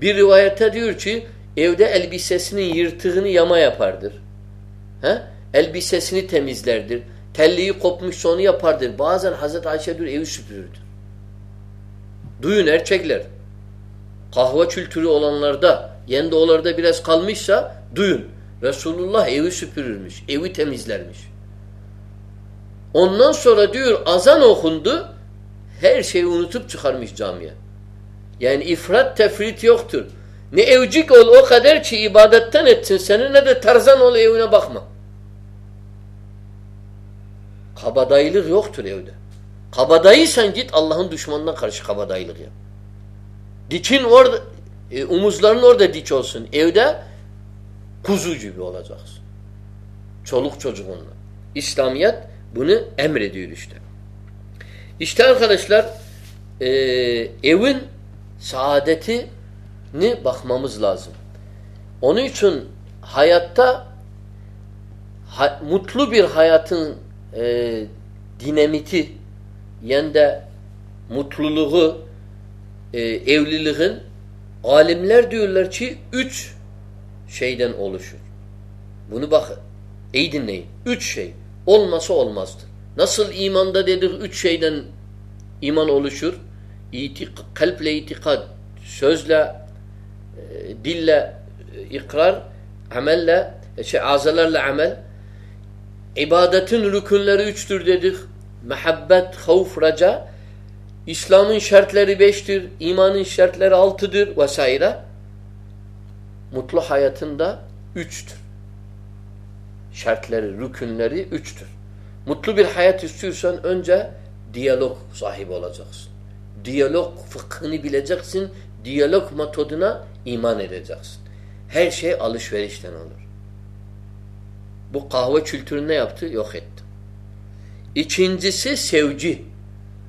Bir rivayette diyor ki evde elbisesinin yırtığını yama yapardır. He? Elbisesini temizlerdir. Telliği kopmuşsa onu yapardır. Bazen Hazreti Ayşe diyor evi süpürürdür. Duyun erkekler. Kahve kültürü olanlarda, yende olarda biraz kalmışsa duyun. Resulullah evi süpürürmüş, evi temizlermiş. Ondan sonra diyor azan okundu, her şeyi unutup çıkarmış camiye. Yani ifrat tefrit yoktur. Ne evcik ol o kadar ki ibadetten etsin seni ne de tarzan ol evine bakma. Kabadayılık yoktur evde. Kabadayıysan git Allah'ın düşmanına karşı kabadayılık yap. Dikin orada, e, omuzların orada dik olsun. Evde kuzu gibi olacaksın. Çoluk çocuğunla. İslamiyet bunu emrediyor işte. İşte arkadaşlar e, evin saadetini bakmamız lazım. Onun için hayatta ha, mutlu bir hayatın e, dinamiti yani mutluluğu e, evliliğin alimler diyorlar ki üç şeyden oluşur. Bunu bakın. İyi dinleyin. Üç şey. Olmasa olmazdır. Nasıl imanda dedik üç şeyden iman oluşur? İtik, kalple itikad, sözle, e, dille e, ikrar, amelle, e, şey, azalarla amel. İbadetin rükünleri üçtür dedik. Mehabbet, havf, raca. İslam'ın şartları beştir, imanın şartları altıdır vesaire. Mutlu hayatında üçtür. Şartları, rükünleri üçtür. Mutlu bir hayat istiyorsan önce diyalog sahibi olacaksın. Diyalog fıkhını bileceksin. Diyalog metoduna iman edeceksin. Her şey alışverişten olur. Bu kahve kültürü ne yaptı? Yok etti. İkincisi sevgi.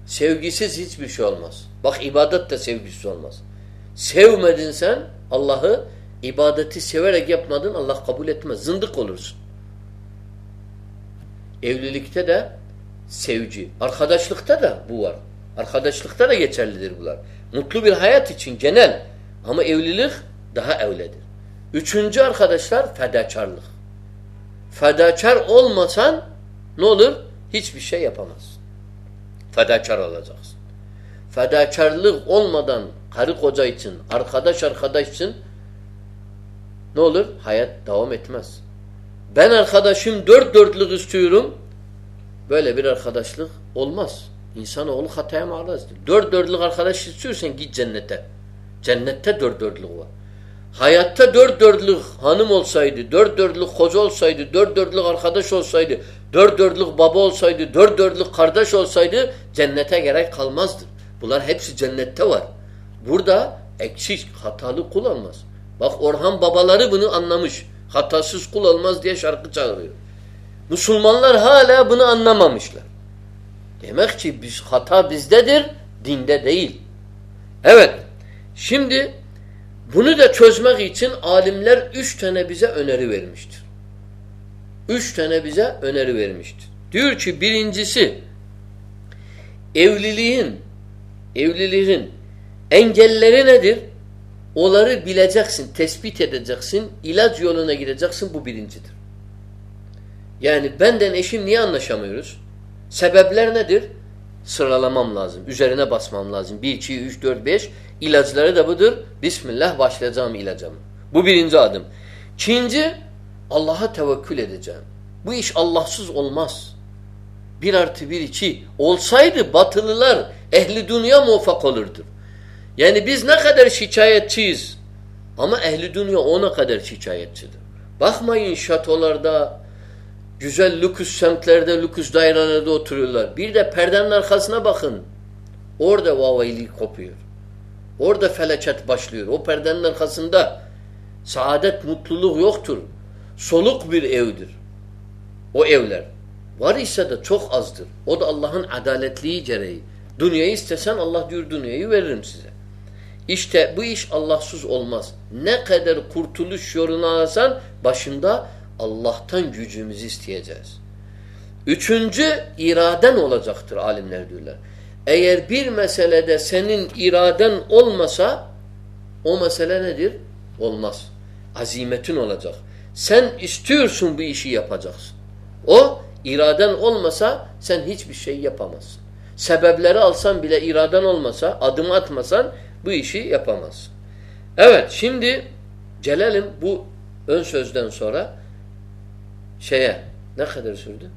Sevgisiz hiçbir şey olmaz. Bak ibadet de sevgisiz olmaz. Sevmedin sen Allah'ı ibadeti severek yapmadın Allah kabul etmez. Zındık olursun. Evlilikte de sevgi. Arkadaşlıkta da bu var. Arkadaşlıkta da geçerlidir bunlar. Mutlu bir hayat için genel. Ama evlilik daha evledir. Üçüncü arkadaşlar fedakarlık. Fedakar olmasan ne olur? Hiçbir şey yapamazsın. Fedakar olacaksın. Fedakarlık olmadan karı koca için, arkadaş arkadaş için ne olur? Hayat devam etmez. Ben arkadaşım dört dörtlük istiyorum. Böyle bir arkadaşlık olmaz. İnsanoğlu hataya maruzdur. Dört dörtlük arkadaş istiyorsan git cennete. Cennette dört dörtlük var. Hayatta dört dörtlük hanım olsaydı, dört dörtlük koca olsaydı, dört dörtlük arkadaş olsaydı, dört dörtlük baba olsaydı, dört dörtlük kardeş olsaydı cennete gerek kalmazdı. Bunlar hepsi cennette var. Burada eksik, hatalı kul olmaz. Bak Orhan babaları bunu anlamış. Hatasız kul olmaz diye şarkı çağırıyor. Müslümanlar hala bunu anlamamışlar. Demek ki biz, hata bizdedir, dinde değil. Evet, şimdi bunu da çözmek için alimler üç tane bize öneri vermiştir. Üç tane bize öneri vermiştir. Diyor ki birincisi evliliğin evliliğin engelleri nedir? Onları bileceksin, tespit edeceksin, ilaç yoluna gideceksin bu birincidir. Yani benden eşim niye anlaşamıyoruz? Sebepler nedir? Sıralamam lazım. Üzerine basmam lazım. 1, 2, 3, 4, 5. İlaçları da budur. Bismillah başlayacağım ilacımı. Bu birinci adım. İkinci, Allah'a tevekkül edeceğim. Bu iş Allahsız olmaz. Bir artı bir iki. Olsaydı batılılar ehli dünya muvaffak olurdu. Yani biz ne kadar şikayetçiyiz. Ama ehli dünya ona kadar şikayetçidir. Bakmayın şatolarda, güzel lüküs semtlerde, lüküs dairelerde oturuyorlar. Bir de perdenin arkasına bakın. Orada vavaylık kopuyor. Orada felaket başlıyor. O perdenin arkasında saadet, mutluluk yoktur. Soluk bir evdir. O evler. Var ise de çok azdır. O da Allah'ın adaletliği gereği. Dünyayı istesen Allah diyor dünyayı veririm size. İşte bu iş Allahsız olmaz. Ne kadar kurtuluş yolunu alsan başında Allah'tan gücümüzü isteyeceğiz. Üçüncü iraden olacaktır alimler diyorlar. Eğer bir meselede senin iraden olmasa o mesele nedir? Olmaz. Azimetin olacak. Sen istiyorsun bu işi yapacaksın. O iraden olmasa sen hiçbir şey yapamazsın. Sebepleri alsan bile iraden olmasa, adım atmasan bu işi yapamazsın. Evet şimdi gelelim bu ön sözden sonra şeye ne kadar sürdü?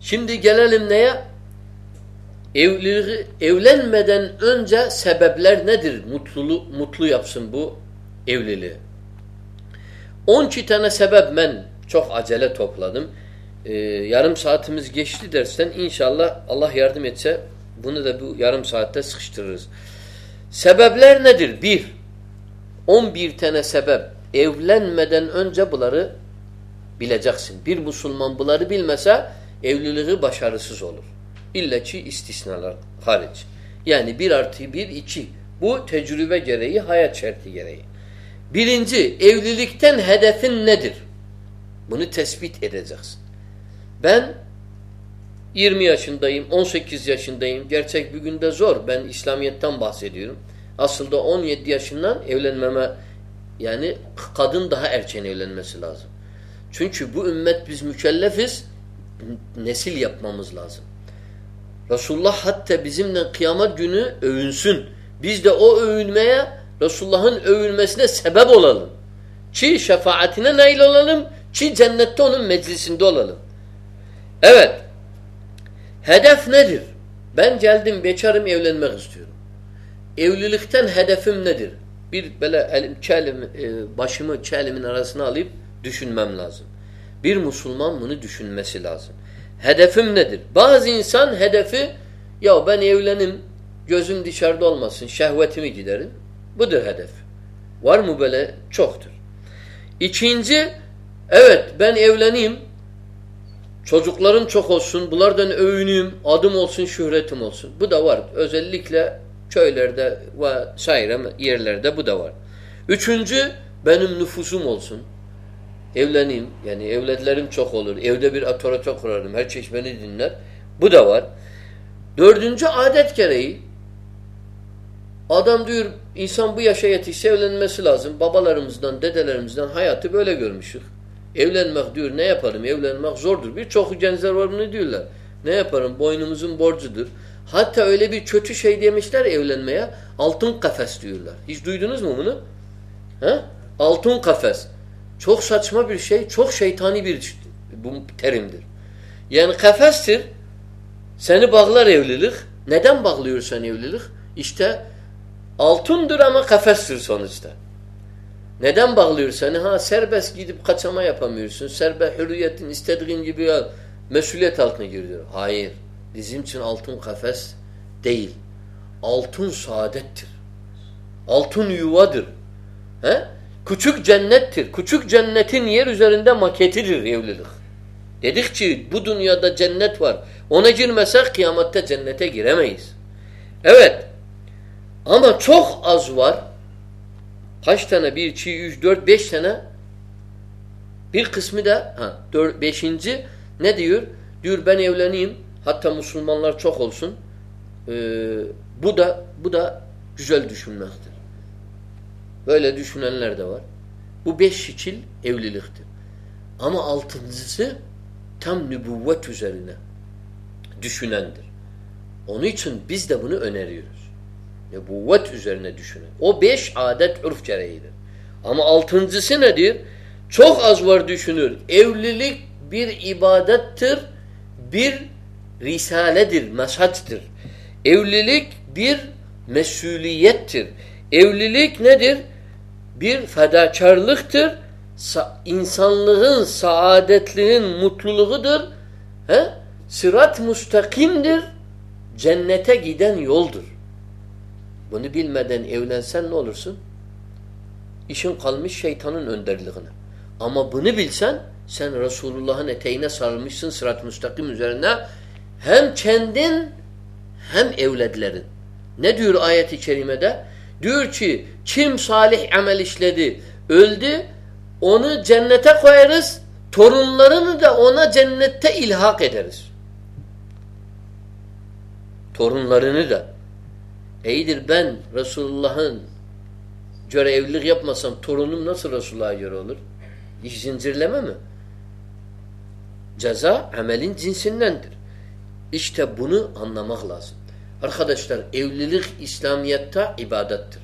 Şimdi gelelim neye? Evliliği, evlenmeden önce sebepler nedir? Mutlulu, mutlu yapsın bu evliliği. 12 tane sebep ben çok acele topladım. Ee, yarım saatimiz geçti dersten inşallah Allah yardım etse bunu da bu yarım saatte sıkıştırırız. Sebepler nedir? Bir, 11 tane sebep. Evlenmeden önce bunları bileceksin. Bir Müslüman bunları bilmese evliliği başarısız olur. İlla ki istisnalar hariç. Yani bir artı bir iki. Bu tecrübe gereği, hayat şartı gereği. Birinci, evlilikten hedefin nedir? Bunu tespit edeceksin. Ben 20 yaşındayım, 18 yaşındayım. Gerçek bir günde zor. Ben İslamiyet'ten bahsediyorum. Aslında 17 yaşından evlenmeme yani kadın daha erken evlenmesi lazım. Çünkü bu ümmet biz mükellefiz. Nesil yapmamız lazım. Resulullah hatta bizimle kıyamet günü övünsün. Biz de o övünmeye Resulullah'ın övülmesine sebep olalım. Ki şefaatine nail olalım, ki cennette onun meclisinde olalım. Evet. Hedef nedir? Ben geldim bekarım evlenmek istiyorum. Evlilikten hedefim nedir? Bir böyle elim, çelim, başımı çelimin arasına alıp düşünmem lazım. Bir Müslüman bunu düşünmesi lazım. Hedefim nedir? Bazı insan hedefi ya ben evlenim gözüm dışarıda olmasın şehvetimi giderim. Budur hedef. Var mı böyle? Çoktur. İkinci evet ben evleneyim çocuklarım çok olsun bunlardan övüneyim adım olsun şöhretim olsun. Bu da var. Özellikle köylerde ve saire yerlerde bu da var. Üçüncü benim nüfusum olsun. Evleneyim. Yani evledilerim çok olur. Evde bir otorite kurarım. Her çeşit beni dinler. Bu da var. Dördüncü adet gereği adam diyor insan bu yaşa yetişse evlenmesi lazım. Babalarımızdan, dedelerimizden hayatı böyle görmüştük. Evlenmek diyor ne yaparım? Evlenmek zordur. Birçok gençler var bunu diyorlar. Ne yaparım? Boynumuzun borcudur. Hatta öyle bir kötü şey demişler evlenmeye. Altın kafes diyorlar. Hiç duydunuz mu bunu? He? Altın kafes. Çok saçma bir şey, çok şeytani bir bu terimdir. Yani kafestir. Seni bağlar evlilik. Neden bağlıyor sen evlilik? İşte altındır ama kafestir sonuçta. Neden bağlıyor seni? Ha serbest gidip kaçama yapamıyorsun. Serbest hürriyetin istediğin gibi mesuliyet altına giriyor. Hayır. Bizim için altın kafes değil. Altın saadettir. Altın yuvadır. He? Küçük cennettir. Küçük cennetin yer üzerinde maketidir evlilik. Dedik ki bu dünyada cennet var. Ona girmesek kıyamette cennete giremeyiz. Evet. Ama çok az var. Kaç tane? Bir, iki, üç, dört, beş tane. Bir kısmı da ha, dört, beşinci ne diyor? Diyor ben evleneyim. Hatta Müslümanlar çok olsun. Ee, bu da bu da güzel düşünmektir. Böyle düşünenler de var. Bu beş şekil evliliktir. Ama altıncısı tam nübüvvet üzerine düşünendir. Onun için biz de bunu öneriyoruz. Nübüvvet üzerine düşünün. O beş adet urf gereğidir. Ama altıncısı nedir? Çok az var düşünür. Evlilik bir ibadettir, bir risaledir, mesajdır. Evlilik bir mesuliyettir. Evlilik nedir? Bir fedakarlıktır. Sa insanlığın, saadetliğin mutluluğudur. He? Sırat müstakimdir. Cennete giden yoldur. Bunu bilmeden evlensen ne olursun? İşin kalmış şeytanın önderliğine. Ama bunu bilsen sen Resulullah'ın eteğine sarılmışsın sırat müstakim üzerine hem kendin hem evledlerin. Ne diyor ayet-i kerimede? Diyor ki kim salih amel işledi, öldü, onu cennete koyarız, torunlarını da ona cennette ilhak ederiz. Torunlarını da. İyidir ben Resulullah'ın göre evlilik yapmasam torunum nasıl Resulullah'a göre olur? İş zincirleme mi? Ceza amelin cinsindendir. İşte bunu anlamak lazım. Arkadaşlar evlilik İslamiyet'te ibadettir.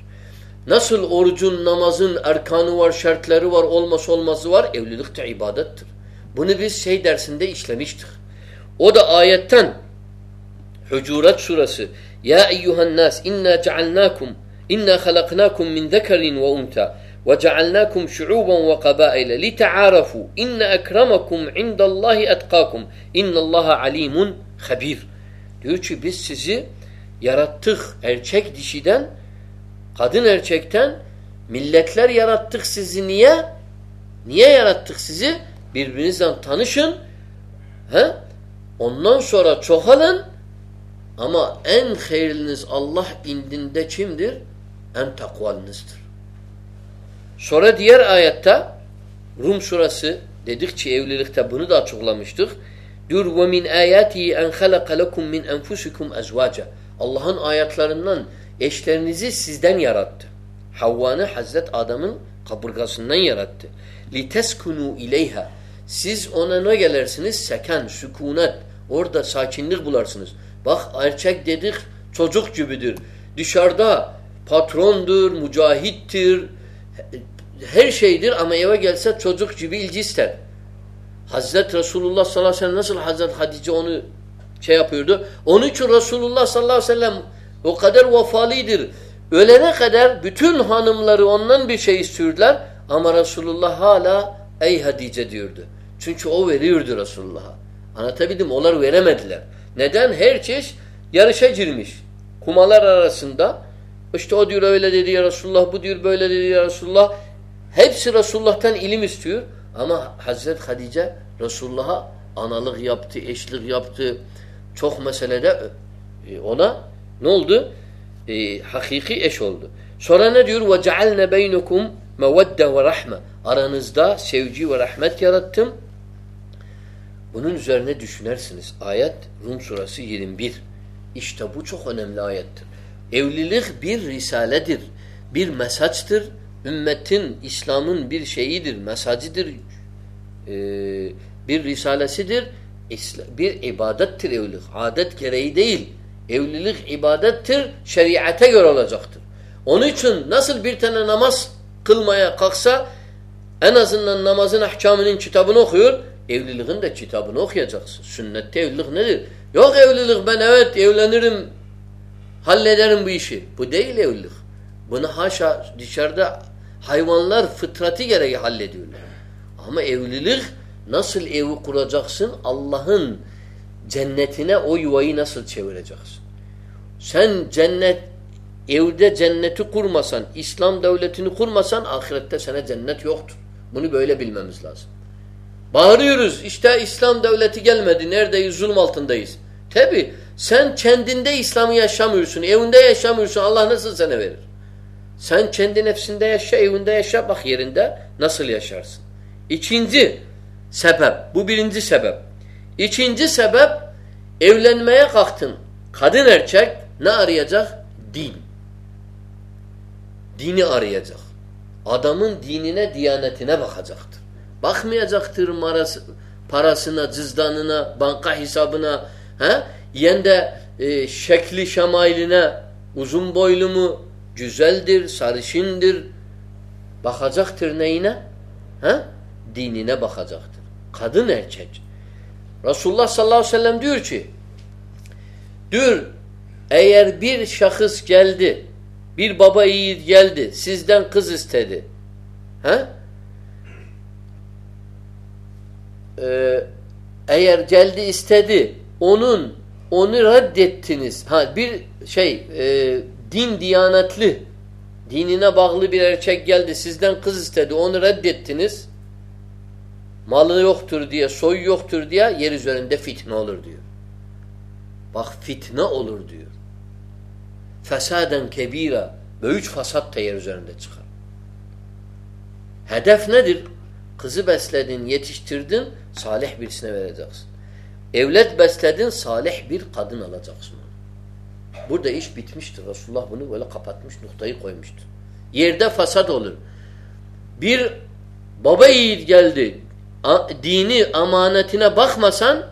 Nasıl orucun, namazın erkanı var, şartları var, olması olmazı var, evlilik de ibadettir. Bunu biz şey dersinde işlemiştik. O da ayetten Hucurat suresi Ya eyyuhan nas inna cealnakum inna halaknakum min zekerin ve unta وَجَعَلْنَاكُمْ شُعُوبًا وَقَبَائِلَ لِتَعَارَفُوا اِنَّ اَكْرَمَكُمْ عِنْدَ اللّٰهِ اَتْقَاكُمْ اِنَّ اللّٰهَ عَلِيمٌ خَبِيرٌ Diyor ki biz sizi yarattık erkek dişiden, kadın erkekten, milletler yarattık sizi niye? Niye yarattık sizi? Birbirinizden tanışın, he? ondan sonra çoğalın, ama en hayırlınız Allah indinde kimdir? En takvalınızdır. Sonra diğer ayette Rum surası dedikçe evlilikte bunu da açıklamıştık. Diyor ve min ayati en halaka lekum min enfusikum ezvaca. Allah'ın ayetlerinden eşlerinizi sizden yarattı. Havva'nı Hazret Adam'ın kaburgasından yarattı. Liteskunu ileyha. Siz ona ne gelirsiniz? Seken, sükunet. Orada sakinlik bularsınız. Bak erkek dedik çocuk gibidir. Dışarıda patrondur, mücahittir, her şeydir ama eve gelse çocuk gibi ilgi ister. Hazreti Resulullah sallallahu aleyhi ve sellem nasıl Hazreti Hatice onu şey yapıyordu? Onun için Resulullah sallallahu aleyhi ve sellem o kadar vefalidir. Ölene kadar bütün hanımları ondan bir şey istiyorlar ama Resulullah hala ey Hatice diyordu. Çünkü o veriyordu Resulullah'a. Anlatabildim onlar veremediler. Neden? Her çeşit yarışa girmiş. Kumalar arasında işte o diyor öyle dedi ya Resulullah, bu diyor böyle dedi ya Resulullah. Hepsi Resulullah'tan ilim istiyor. Ama Hazreti Hadice Resulullah'a analık yaptı, eşlik yaptı. Çok meselede e, ona ne oldu? E, hakiki eş oldu. Sonra ne diyor? وَجَعَلْنَ بَيْنُكُمْ مَوَدَّ وَرَحْمَ Aranızda sevgi ve rahmet yarattım. Bunun üzerine düşünersiniz. Ayet Rum surası 21. İşte bu çok önemli ayettir. Evlilik bir risaledir. Bir mesajdır. Ümmetin, İslam'ın bir şeyidir, mesajıdır. Ee, bir risalesidir. Bir ibadettir evlilik. Adet gereği değil. Evlilik ibadettir. Şeriate göre olacaktır. Onun için nasıl bir tane namaz kılmaya kalksa en azından namazın ahkamının kitabını okuyor. Evliliğin de kitabını okuyacaksın. Sünnette evlilik nedir? Yok evlilik ben evet evlenirim hallederim bu işi. Bu değil evlilik. Bunu haşa dışarıda hayvanlar fıtratı gereği hallediyorlar. Ama evlilik nasıl evi kuracaksın? Allah'ın cennetine o yuvayı nasıl çevireceksin? Sen cennet evde cenneti kurmasan, İslam devletini kurmasan ahirette sana cennet yoktur. Bunu böyle bilmemiz lazım. Bağırıyoruz işte İslam devleti gelmedi. Neredeyiz? Zulüm altındayız. Tabi sen kendinde İslam'ı yaşamıyorsun. Evinde yaşamıyorsun. Allah nasıl sana verir? Sen kendi nefsinde yaşa, evinde yaşa. Bak yerinde nasıl yaşarsın. İkinci sebep. Bu birinci sebep. İkinci sebep evlenmeye kalktın. Kadın erkek ne arayacak? Din. Dini arayacak. Adamın dinine, diyanetine bakacaktır. Bakmayacaktır marası, parasına, cüzdanına, banka hesabına. He? Yen de e, şekli şemailine uzun boylu mu, güzeldir, sarışındır. Bakacaktır neyine? He? Dinine bakacaktır. Kadın erkek. Resulullah sallallahu aleyhi ve sellem diyor ki diyor eğer bir şahıs geldi bir baba yiğit geldi sizden kız istedi he? Ee, eğer geldi istedi onun onu reddettiniz. Ha bir şey e, din diyanetli dinine bağlı bir erkek geldi sizden kız istedi onu reddettiniz. Malı yoktur diye, soy yoktur diye yer üzerinde fitne olur diyor. Bak fitne olur diyor. Fesaden kebira. Büyük fasat da yer üzerinde çıkar. Hedef nedir? Kızı besledin, yetiştirdin, salih birisine vereceksin. Evlet besledin, salih bir kadın alacaksın. Burada iş bitmiştir. Resulullah bunu böyle kapatmış, noktayı koymuştur. Yerde fasat olur. Bir baba yiğit geldi, dini amanetine bakmasan,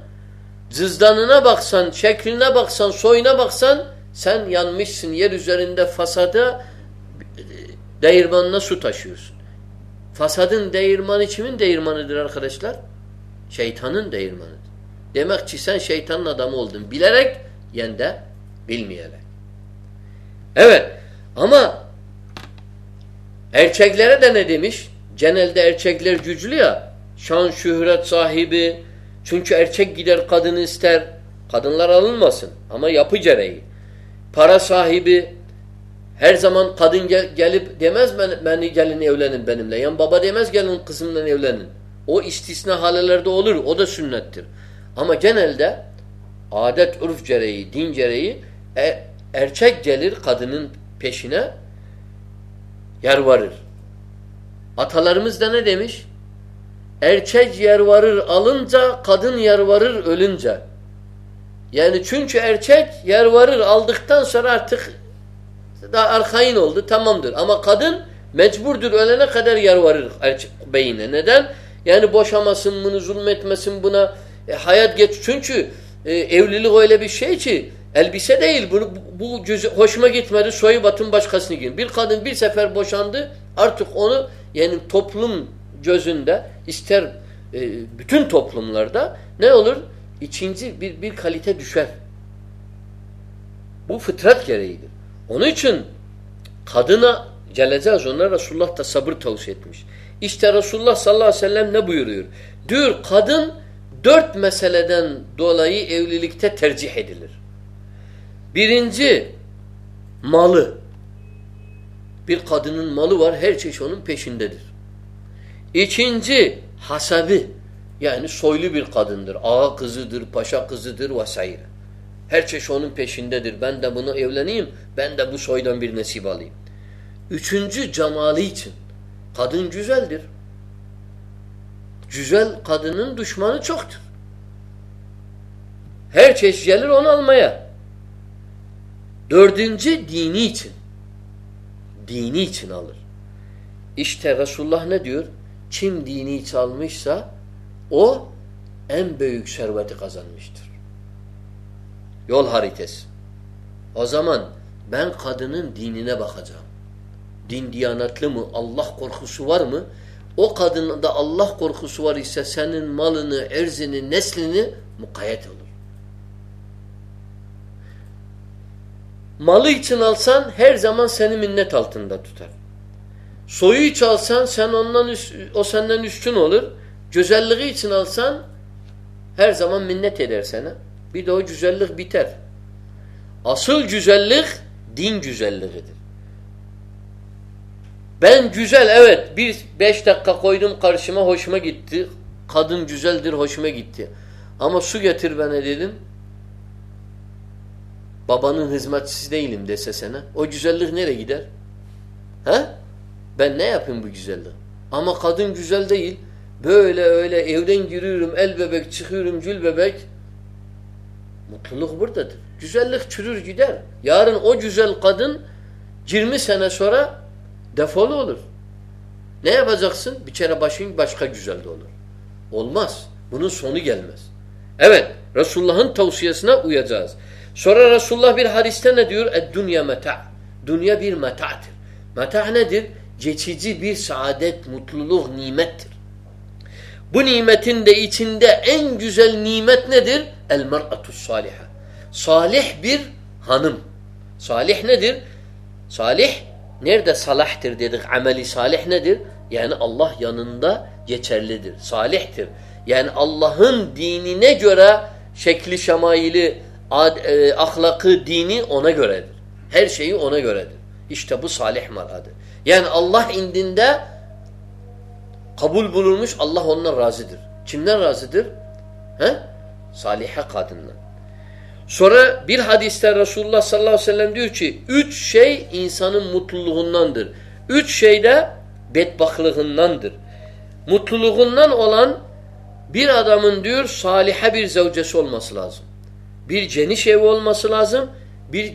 cızdanına baksan, şekline baksan, soyuna baksan, sen yanmışsın. Yer üzerinde fasada değirmanına su taşıyorsun. Fasadın değirmanı kimin değirmanıdır arkadaşlar? Şeytanın değirmanıdır. Demek ki sen şeytanın adamı oldun. Bilerek yen de bilmeyerek. Evet ama Erkeklere de ne demiş? Genelde erkekler güçlü ya. Şan, şöhret sahibi. Çünkü erkek gider kadını ister. Kadınlar alınmasın. Ama yapı gereği. Para sahibi. Her zaman kadın gel, gelip demez ben, beni gelin evlenin benimle. Yani baba demez gelin kızımla evlenin. O istisna halelerde olur. O da sünnettir. Ama genelde adet, urf gereği, din gereği e, erkek gelir kadının peşine yer varır. Atalarımız da ne demiş? Erkek yer varır alınca, kadın yer varır ölünce. Yani çünkü erkek yer varır aldıktan sonra artık daha arkain oldu tamamdır. Ama kadın mecburdur ölene kadar yer varır beyine. Neden? Yani boşamasın bunu, zulmetmesin buna. E, hayat geç. Çünkü e, evlilik öyle bir şey ki elbise değil. Bunu, bu, bu göze, hoşuma gitmedi. Soyu batın başkasını giyin. Bir kadın bir sefer boşandı. Artık onu yani toplum gözünde ister e, bütün toplumlarda ne olur? İkinci bir, bir kalite düşer. Bu fıtrat gereğidir. Onun için kadına geleceğiz. Onlar Resulullah da sabır tavsiye etmiş. İşte Resulullah sallallahu aleyhi ve sellem ne buyuruyor? Diyor kadın dört meseleden dolayı evlilikte tercih edilir. Birinci malı. Bir kadının malı var her çeşit onun peşindedir. İkinci hasabi. Yani soylu bir kadındır. Ağa kızıdır, paşa kızıdır vesaire. Her çeşit onun peşindedir. Ben de bunu evleneyim, ben de bu soydan bir nasip alayım. Üçüncü cemali için. Kadın güzeldir. Güzel kadının düşmanı çoktur. Her çeşit gelir onu almaya. Dördüncü dini için. Dini için alır. İşte Resulullah ne diyor? Kim dini çalmışsa o en büyük serveti kazanmıştır. Yol haritası. O zaman ben kadının dinine bakacağım. Din diyanetli mi? Allah korkusu var mı? O kadında Allah korkusu var ise senin malını, erzini, neslini mukayyet olur. Malı için alsan her zaman seni minnet altında tutar. Soyu çalsan sen ondan üst, o senden üstün olur. Güzelliği için alsan her zaman minnet eder sana. Bir de o güzellik biter. Asıl güzellik din güzelliğidir. Ben güzel evet bir beş dakika koydum karşıma hoşuma gitti. Kadın güzeldir hoşuma gitti. Ama su getir bana dedim. Babanın hizmetçisi değilim dese sana. O güzellik nereye gider? He? Ben ne yapayım bu güzelliği? Ama kadın güzel değil. Böyle öyle evden giriyorum el bebek çıkıyorum gül bebek. Mutluluk buradadır. Güzellik çürür gider. Yarın o güzel kadın 20 sene sonra defolu olur. Ne yapacaksın? Bir kere başın başka güzel de olur. Olmaz. Bunun sonu gelmez. Evet. Resulullah'ın tavsiyesine uyacağız. Sonra Resulullah bir hadiste ne diyor? Ed-dünya meta. Dünya bir meta'tır. Meta nedir? Geçici bir saadet, mutluluk, nimettir. Bu nimetin de içinde en güzel nimet nedir? El mer'atus saliha. Salih bir hanım. Salih nedir? Salih nerede salahtır dedik. Ameli salih nedir? Yani Allah yanında geçerlidir. Salihtir. Yani Allah'ın dinine göre şekli şemaili, ad, e, ahlakı, dini ona göredir. Her şeyi ona göredir. İşte bu salih maradı. Yani Allah indinde kabul bulunmuş Allah ondan razıdır. Kimden razıdır? He? Salihe kadından. Sonra bir hadiste Resulullah sallallahu aleyhi ve sellem diyor ki üç şey insanın mutluluğundandır. Üç şey de bedbaklığındandır. Mutluluğundan olan bir adamın diyor salihe bir zevcesi olması lazım. Bir geniş evi olması lazım. Bir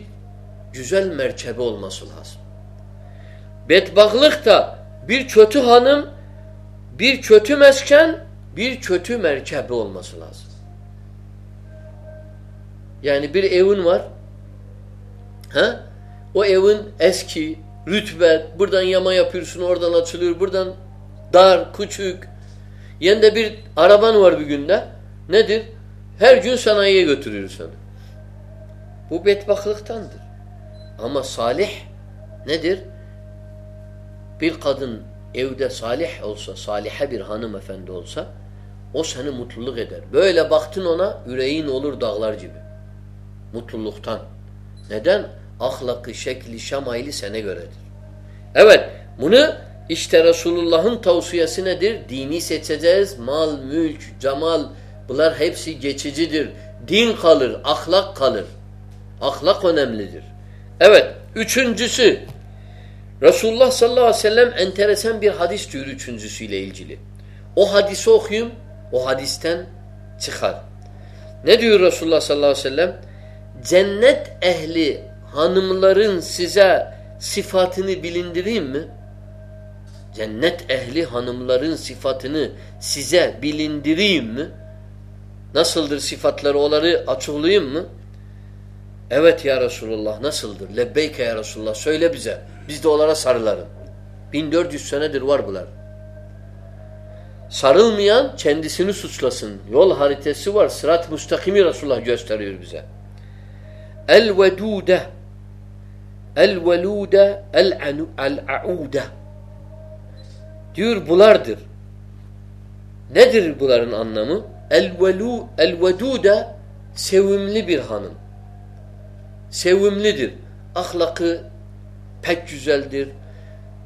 güzel merkebe olması lazım. Bedbakhlık da bir kötü hanım, bir kötü mesken, bir kötü merkebe olması lazım. Yani bir evin var. Ha? O evin eski, rütbet, buradan yama yapıyorsun, oradan açılıyor, buradan dar, küçük. Yani de bir araban var bir günde. Nedir? Her gün sanayiye götürüyor seni. Bu bedbakhlıktandır. Ama salih nedir? Bir kadın evde salih olsa, salihe bir hanımefendi olsa o seni mutluluk eder. Böyle baktın ona yüreğin olur dağlar gibi. Mutluluktan. Neden? Ahlakı, şekli, şamayli sene göredir. Evet, bunu işte Resulullah'ın tavsiyesi nedir? Dini seçeceğiz. Mal, mülk, cemal bunlar hepsi geçicidir. Din kalır, ahlak kalır. Ahlak önemlidir. Evet, üçüncüsü Resulullah sallallahu aleyhi ve sellem enteresan bir hadis diyor üçüncüsüyle ilgili. O hadisi okuyayım, o hadisten çıkar. Ne diyor Resulullah sallallahu aleyhi ve sellem? Cennet ehli hanımların size sıfatını bilindireyim mi? Cennet ehli hanımların sıfatını size bilindireyim mi? Nasıldır sıfatları onları açıklayayım mı? Evet ya Resulullah nasıldır? Lebbeyke ya Resulullah söyle bize. Biz de onlara sarılalım. 1400 senedir var bunlar. Sarılmayan kendisini suçlasın. Yol haritası var. Sırat müstakimi Resulullah gösteriyor bize. El-vedude El-velude El-a'ude Diyor bulardır. Nedir bunların anlamı? El-velu El-vedude sevimli bir hanım. Sevimlidir. Ahlakı pek güzeldir.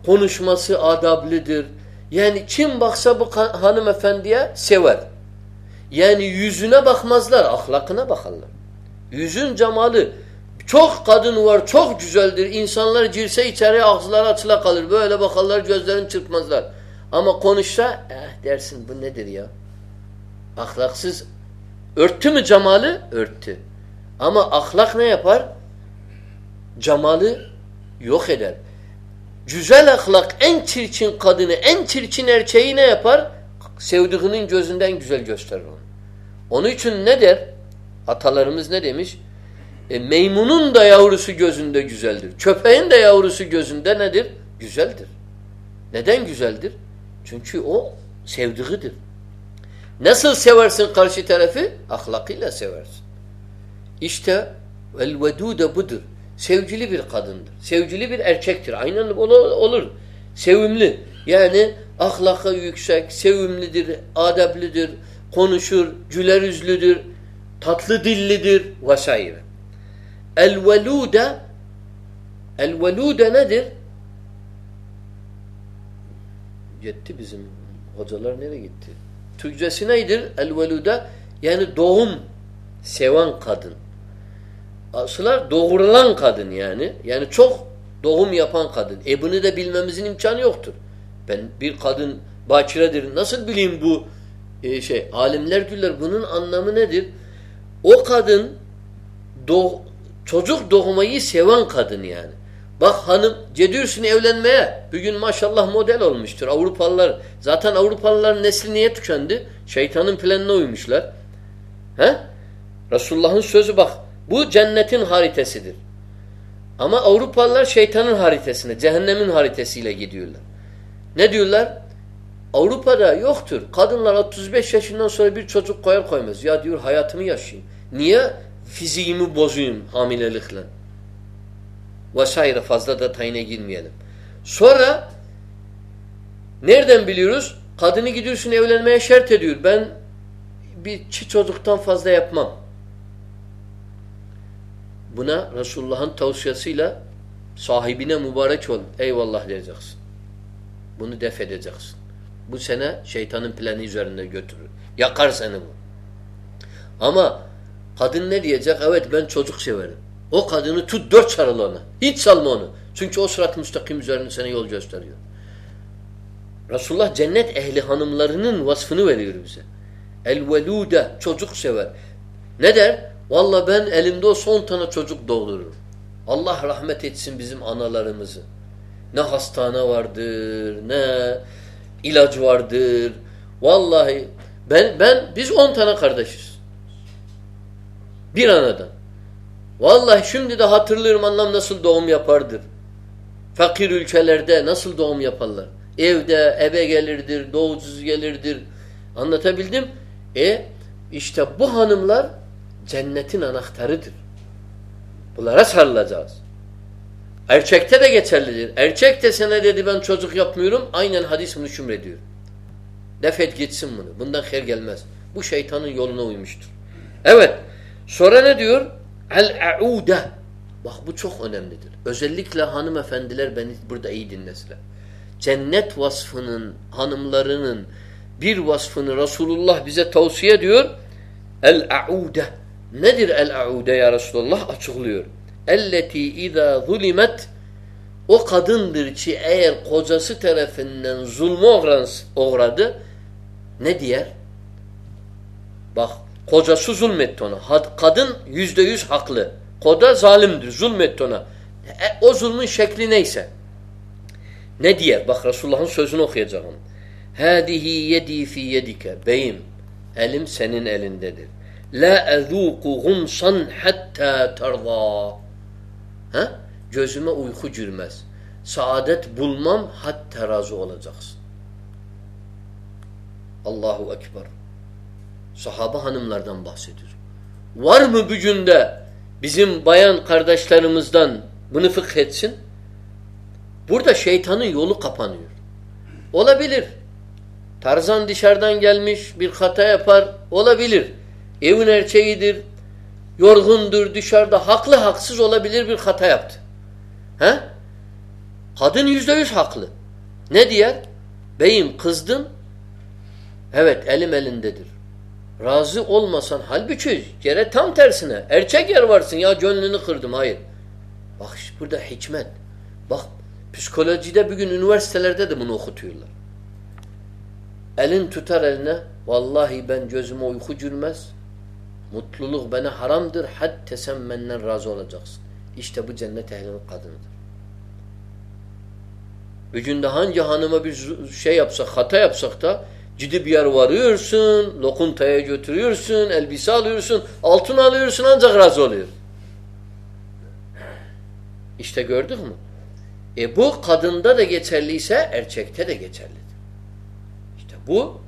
Konuşması adablidir. Yani kim baksa bu hanımefendiye sever. Yani yüzüne bakmazlar, ahlakına bakarlar. Yüzün cemalı. Çok kadın var, çok güzeldir. İnsanlar girse içeri ağızları açıla kalır. Böyle bakarlar, gözlerini çırpmazlar. Ama konuşsa, eh dersin bu nedir ya? Ahlaksız. Örttü mü cemalı? Örttü. Ama ahlak ne yapar? Cemalı yok eder. Güzel ahlak en çirkin kadını, en çirkin erkeği ne yapar? Sevdiğinin gözünden güzel gösterir onu. Onun için ne der? Atalarımız ne demiş? E, meymunun da yavrusu gözünde güzeldir. Köpeğin de yavrusu gözünde nedir? Güzeldir. Neden güzeldir? Çünkü o sevdiğidir. Nasıl seversin karşı tarafı? Ahlakıyla seversin. İşte el-vedude budur. Sevgili bir kadındır. Sevgili bir erkektir. Aynen olur. Sevimli. Yani ahlaka yüksek, sevimlidir, adeblidir, konuşur, güler yüzlüdür, tatlı dillidir vs. El-velude El-velude nedir? Gitti bizim hocalar nereye gitti? Türkçesi nedir? El-velude yani doğum seven kadın. Asılar doğurulan kadın yani. Yani çok doğum yapan kadın. E bunu da bilmemizin imkanı yoktur. Ben bir kadın bakiredir. Nasıl bileyim bu e, şey? Alimler diyorlar bunun anlamı nedir? O kadın doğ, çocuk doğmayı seven kadın yani. Bak hanım cediyorsun evlenmeye. Bugün maşallah model olmuştur. Avrupalılar zaten Avrupalıların nesli niye tükendi? Şeytanın planına uymuşlar. He? Resulullah'ın sözü bak bu cennetin haritasıdır. Ama Avrupalılar şeytanın haritasına, cehennemin haritasıyla gidiyorlar. Ne diyorlar? Avrupa'da yoktur. Kadınlar 35 yaşından sonra bir çocuk koyar koymaz. Ya diyor hayatımı yaşayayım. Niye? Fiziğimi bozuyum hamilelikle. Vesaire fazla da tayine girmeyelim. Sonra nereden biliyoruz? Kadını gidiyorsun evlenmeye şart ediyor. Ben bir çocuktan fazla yapmam. Buna Resulullah'ın tavsiyesiyle sahibine mübarek ol. Eyvallah diyeceksin. Bunu def edeceksin. Bu sene şeytanın planı üzerinde götürür. Yakar seni bu. Ama kadın ne diyecek? Evet ben çocuk severim. O kadını tut dört sarıl ona. Hiç salma onu. Çünkü o sırat müstakim üzerinde sana yol gösteriyor. Resulullah cennet ehli hanımlarının vasfını veriyor bize. El-velude çocuk sever. Ne der? Valla ben elimde o son tane çocuk doğururum. Allah rahmet etsin bizim analarımızı. Ne hastane vardır, ne ilaç vardır. Vallahi ben ben biz on tane kardeşiz. Bir anadan. Vallahi şimdi de hatırlıyorum annem nasıl doğum yapardır. Fakir ülkelerde nasıl doğum yaparlar. Evde eve gelirdir, doğucuz gelirdir. Anlatabildim? E işte bu hanımlar cennetin anahtarıdır. Bunlara sarılacağız. Erkekte de geçerlidir. Erkek de sana dedi ben çocuk yapmıyorum. Aynen hadis bunu şümrediyor. Defet gitsin bunu. Bundan her gelmez. Bu şeytanın yoluna uymuştur. Evet. Sonra ne diyor? El-a'ude. Bak bu çok önemlidir. Özellikle hanımefendiler beni burada iyi dinlesinler. Cennet vasfının, hanımlarının bir vasfını Resulullah bize tavsiye ediyor. El-a'ude. Nedir el-a'ude ya Resulullah? Açıklıyor. Elleti izâ zulimet o kadındır ki eğer kocası tarafından zulmü uğradı ne diyer? Bak kocası zulmetti ona. Kadın yüzde yüz haklı. Koda zalimdir. Zulmetti ona. E, o zulmün şekli neyse. Ne diyer? Bak Resulullah'ın sözünü okuyacağım. Hâdihi yedi fi yedike. Beyim, elim senin elindedir. La ezûku gumsan hatta terza. Ha? Gözüme uyku girmez. Saadet bulmam hatta razı olacaksın. Allahu Ekber. Sahaba hanımlardan bahsediyor. Var mı gücünde bizim bayan kardeşlerimizden bunu fıkh etsin? Burada şeytanın yolu kapanıyor. Olabilir. Tarzan dışarıdan gelmiş bir hata yapar. Olabilir. Evin erkeğidir. Yorgundur dışarıda. Haklı haksız olabilir bir hata yaptı. He? Kadın yüzde yüz haklı. Ne diyer? Beyim kızdın. Evet elim elindedir. Razı olmasan halbuki yere tam tersine. Erkek yer varsın ya gönlünü kırdım. Hayır. Bak burada hikmet. Bak psikolojide bugün üniversitelerde de bunu okutuyorlar. Elin tutar eline. Vallahi ben gözüme uyku girmez. Mutluluk bana haramdır. Hatta sen benden razı olacaksın. İşte bu cennet ehlinin kadınıdır. Bugün de hangi hanıma bir şey yapsak, hata yapsak da Gidip yer varıyorsun, lokuntaya götürüyorsun, elbise alıyorsun, altın alıyorsun ancak razı oluyor. İşte gördük mü? E bu kadında da geçerliyse erkekte de geçerlidir. İşte bu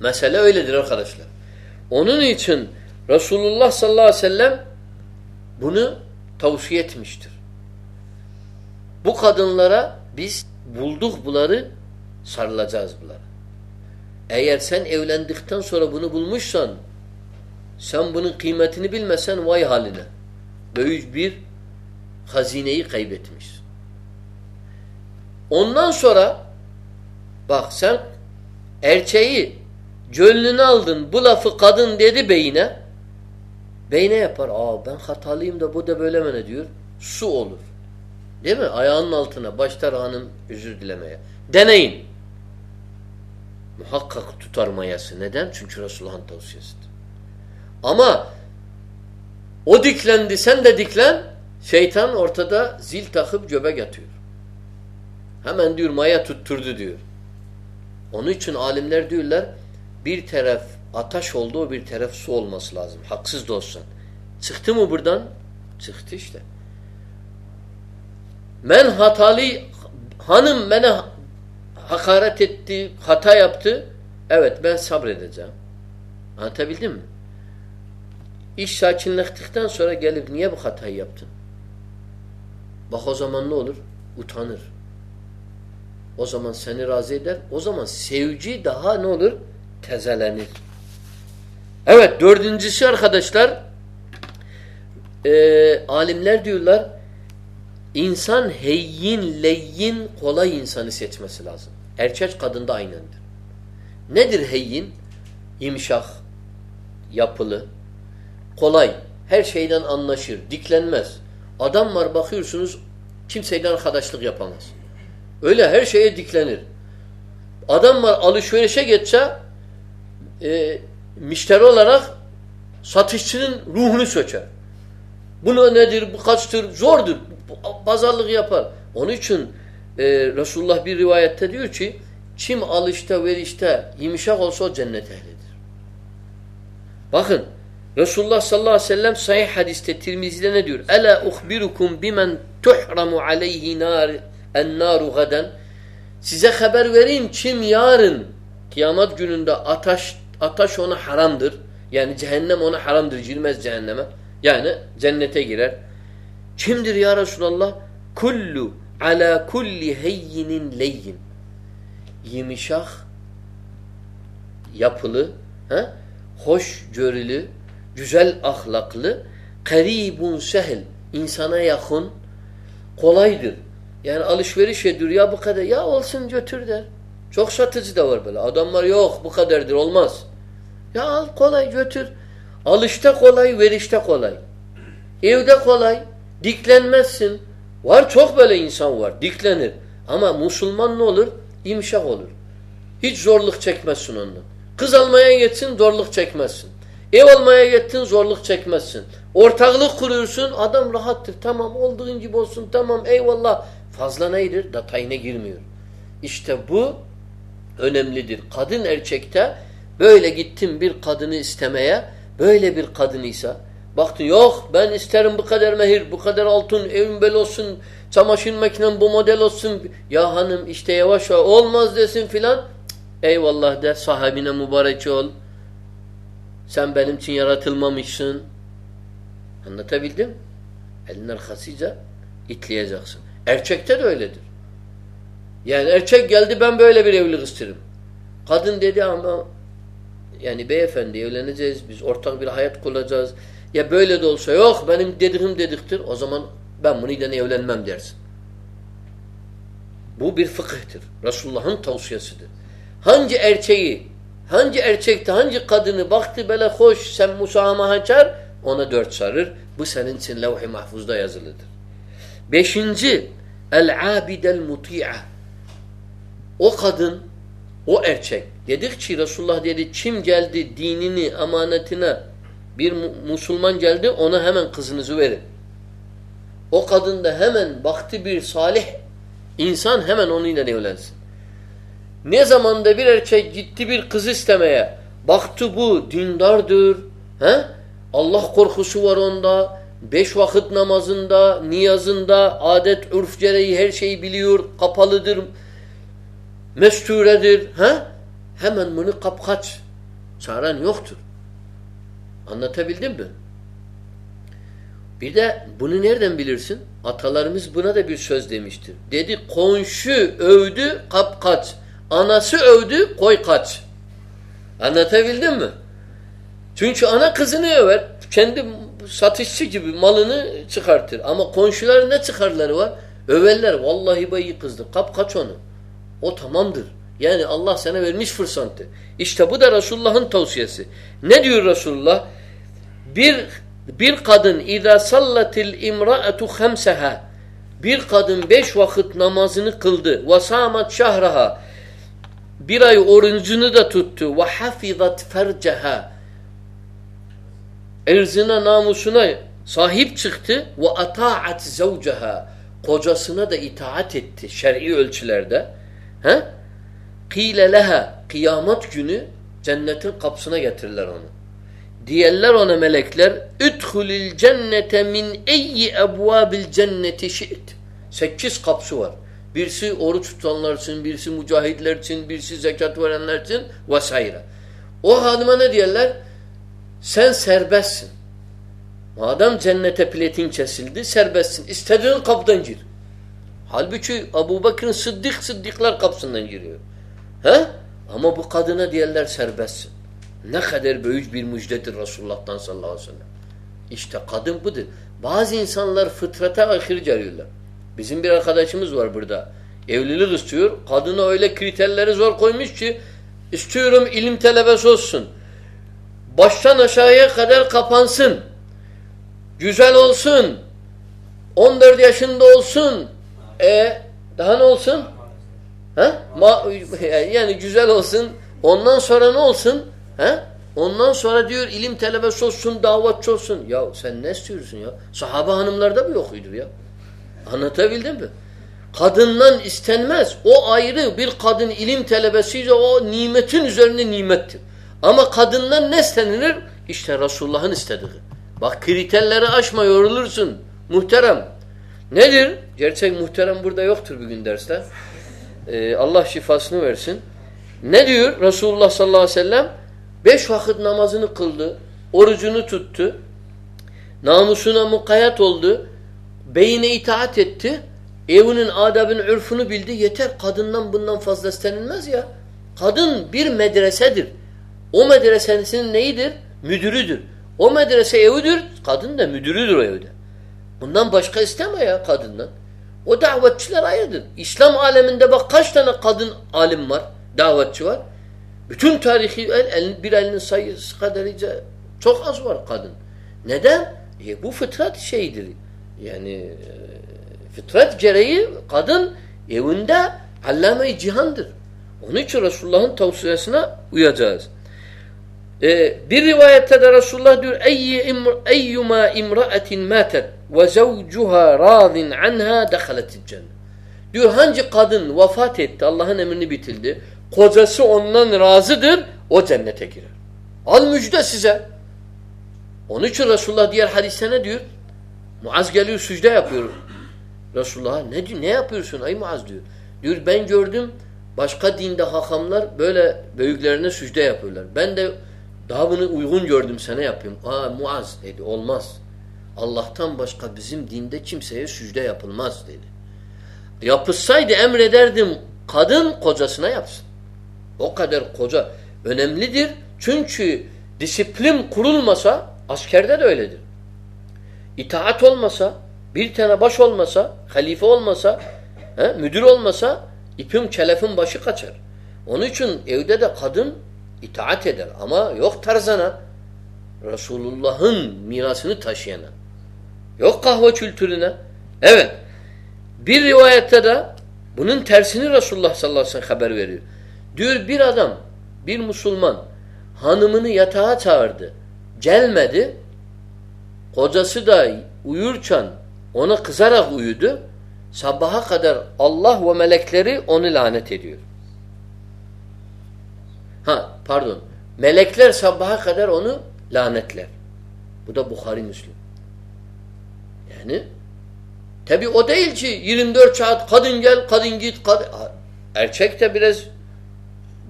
mesele öyledir arkadaşlar. Onun için Resulullah sallallahu aleyhi ve sellem bunu tavsiye etmiştir. Bu kadınlara biz bulduk bunları sarılacağız bunlara. Eğer sen evlendikten sonra bunu bulmuşsan sen bunun kıymetini bilmesen vay haline. Büyük bir hazineyi kaybetmişsin. Ondan sonra bak sen erkeği gönlünü aldın bu lafı kadın dedi beyine beyne yapar. Aa ben hatalıyım da bu da böyle mi diyor? Su olur. Değil mi? Ayağının altına başlar hanım özür dilemeye. Deneyin. Muhakkak tutar mayası. Neden? Çünkü Resulullah'ın tavsiyesidir. Ama o diklendi, sen de diklen, şeytan ortada zil takıp göbek atıyor. Hemen diyor maya tutturdu diyor. Onun için alimler diyorlar bir taraf ataş oldu, bir taraf su olması lazım. Haksız da olsan. Çıktı mı buradan? Çıktı işte. Men hatalı hanım bana hakaret etti, hata yaptı. Evet ben sabredeceğim. Anlatabildim mi? İş sakinleştikten sonra gelip niye bu hatayı yaptın? Bak o zaman ne olur? Utanır. O zaman seni razı eder. O zaman sevci daha ne olur? Tezelenir. Evet dördüncüsü arkadaşlar e, alimler diyorlar İnsan heyyin, leyyin, kolay insanı seçmesi lazım. Erkek kadında aynendir. Nedir heyyin? İmşah, yapılı, kolay, her şeyden anlaşır, diklenmez. Adam var bakıyorsunuz kimseyle arkadaşlık yapamaz. Öyle her şeye diklenir. Adam var alışverişe geçse e, müşteri olarak satışçının ruhunu söker. Bu nedir, bu kaçtır, zordur pazarlık yapar. Onun için e, Resulullah bir rivayette diyor ki kim alışta verişte yumuşak olsa o cennet ehlidir. Bakın Resulullah sallallahu aleyhi ve sellem sahih hadiste Tirmizi'de ne diyor? Ela uhbirukum bimen tuhramu aleyhi nar en naru gaden Size haber vereyim kim yarın kıyamet gününde ataş ataş ona haramdır. Yani cehennem ona haramdır. Girmez cehenneme. Yani cennete girer. Kimdir ya Resulallah? kullu ala kulli heyyinin leyyin. Yumuşak, yapılı, he? hoş görülü, güzel ahlaklı, karibun sehil, insana yakın, kolaydır. Yani alışveriş ediyor ya bu kadar, ya olsun götür der. Çok satıcı da var böyle. Adamlar yok bu kadardır olmaz. Ya al kolay götür. Alışta kolay, verişte kolay. Evde kolay. Diklenmezsin. Var çok böyle insan var. Diklenir. Ama Müslüman ne olur? İmşak olur. Hiç zorluk çekmezsin ondan. Kız almaya gitsin zorluk çekmezsin. Ev almaya gittin zorluk çekmezsin. Ortaklık kuruyorsun adam rahattır. Tamam olduğun gibi olsun tamam eyvallah. Fazla neydir? Detayına girmiyor. İşte bu önemlidir. Kadın erkekte böyle gittin bir kadını istemeye böyle bir kadınıysa baktın yok ben isterim bu kadar mehir bu kadar altın evim bel olsun çamaşır makinem bu model olsun. Ya hanım işte yavaş yavaş olmaz desin filan. Eyvallah der sahibine mübarek ol. Sen benim için yaratılmamışsın. Anlatabildim elin arkasıca itleyeceksin erkekte de öyledir. Yani erkek geldi ben böyle bir evlilik isterim. Kadın dedi ama yani beyefendi evleneceğiz biz ortak bir hayat kuracağız. Ya böyle de olsa yok benim dediğim dediktir o zaman ben bunu ile evlenmem dersin. Bu bir fıkıhtır. Resulullah'ın tavsiyesidir. Hangi erkeği, hangi erkekte, hangi kadını baktı böyle hoş sen musahama açar ona dört sarır. Bu senin için levh-i mahfuzda yazılıdır. Beşinci el-abidel muti'a o kadın, o erkek dedik ki Resulullah dedi kim geldi dinini, amanetine bir Müslüman geldi ona hemen kızınızı verin. O kadın da hemen baktı bir salih insan hemen onunla evlensin. Ne zamanda bir erkek gitti bir kız istemeye baktı bu dindardır, he? Allah korkusu var onda, beş vakit namazında, niyazında, adet, ürf gereği her şeyi biliyor, kapalıdır, mesturedir. Ha? Hemen bunu kapkaç. Çaren yoktur. Anlatabildim mi? Bir de bunu nereden bilirsin? Atalarımız buna da bir söz demiştir. Dedi komşu övdü kapkaç. Anası övdü koy kaç. Anlatabildim mi? Çünkü ana kızını över. Kendi satışçı gibi malını çıkartır. Ama komşular ne çıkarları var? Överler. Vallahi bayi kızdı. Kap kaç onu. O tamamdır. Yani Allah sana vermiş fırsatı. İşte bu da Resulullah'ın tavsiyesi. Ne diyor Resulullah? Bir bir kadın اِذَا sallatil imra'atu خَمْسَهَا Bir kadın beş vakit namazını kıldı. وَسَامَتْ şahraha Bir ay orucunu da tuttu. وَحَفِظَتْ فَرْجَهَا Erzine namusuna sahip çıktı. وَاَطَاعَتْ زَوْجَهَا Kocasına da itaat etti şer'i ölçülerde. He? Kile leha kıyamet günü cennetin kapısına getirirler onu. Diyerler ona melekler Üdhulil cennete min eyyi ebvabil cenneti şi't. Sekiz kapısı var. Birisi oruç tutanlar için, birisi mücahidler için, birisi zekat verenler için vesaire. O hanıma ne diyorlar? Sen serbestsin. Madem cennete platin kesildi, serbestsin. İstediğin kapıdan gir. Halbuki Abu Bakır'ın Sıddık Sıddıklar kapısından giriyor. He? Ama bu kadına diyorlar serbestsin. Ne kadar büyük bir müjdedir Resulullah'tan sallallahu aleyhi ve sellem. İşte kadın budur. Bazı insanlar fıtrata aykırı geliyorlar. Bizim bir arkadaşımız var burada. Evlilik istiyor. Kadına öyle kriterleri zor koymuş ki istiyorum ilim talebesi olsun. Baştan aşağıya kadar kapansın. Güzel olsun. 14 yaşında olsun. E daha ne olsun? Ha? Yani güzel olsun. Ondan sonra ne olsun? Ha? Ondan sonra diyor ilim talebesi olsun, davatçı olsun. Ya sen ne istiyorsun ya? Sahaba hanımlarda mı yokuydur ya? Anlatabildim mi? Kadından istenmez. O ayrı bir kadın ilim talebesiyse o nimetin üzerine nimettir. Ama kadından ne istenilir? İşte Resulullah'ın istediği. Bak kriterleri aşma yorulursun. Muhterem. Nedir? Gerçek muhterem burada yoktur bugün derste. Ee, Allah şifasını versin. Ne diyor Resulullah sallallahu aleyhi ve sellem? Beş vakit namazını kıldı. Orucunu tuttu. Namusuna mukayyet oldu. Beyine itaat etti. Evinin adabını, ürfünü bildi. Yeter kadından bundan fazla istenilmez ya. Kadın bir medresedir. O medresenin neyidir? Müdürüdür. O medrese evidir. Kadın da müdürüdür o evde. Bundan başka isteme ya kadından. O davetçiler ayrıdır. İslam aleminde bak kaç tane kadın alim var, davetçi var. Bütün tarihi el, el, bir elinin sayısı kadarıyla çok az var kadın. Neden? E, bu fıtrat şeyidir. Yani e, fıtrat gereği kadın evinde allame-i cihandır. Onun için Resulullah'ın tavsiyesine uyacağız. Ee, bir rivayette de Resulullah diyor eyyuma imra'atin matet ve zavcuha radin anha dehaletil cennet. Diyor hangi kadın vefat etti Allah'ın emrini bitirdi. Kocası ondan razıdır o cennete girer. Al müjde size. Onun için Resulullah diğer hadiste ne diyor? Muaz geliyor sücde yapıyor. Resulullah ne diyor? Ne yapıyorsun ay Muaz diyor. Diyor ben gördüm başka dinde hakamlar böyle büyüklerine sücde yapıyorlar. Ben de daha bunu uygun gördüm sana yapayım. Aa Muaz dedi olmaz. Allah'tan başka bizim dinde kimseye sücde yapılmaz dedi. Yapılsaydı emrederdim kadın kocasına yapsın. O kadar koca önemlidir. Çünkü disiplin kurulmasa askerde de öyledir. İtaat olmasa, bir tane baş olmasa, halife olmasa, he, müdür olmasa ipim kelefin başı kaçar. Onun için evde de kadın itaat eder ama yok tarzana. Resulullah'ın mirasını taşıyana. Yok kahve kültürüne. Evet. Bir rivayette de bunun tersini Resulullah sallallahu aleyhi ve sellem haber veriyor. Diyor bir adam, bir Müslüman hanımını yatağa çağırdı. Gelmedi. Kocası da uyurken ona kızarak uyudu. Sabaha kadar Allah ve melekleri onu lanet ediyor. Ha pardon. Melekler sabaha kadar onu lanetler. Bu da Bukhari Müslüm. Yani tabi o değil ki 24 saat kadın gel, kadın git, kadın... Erkek de biraz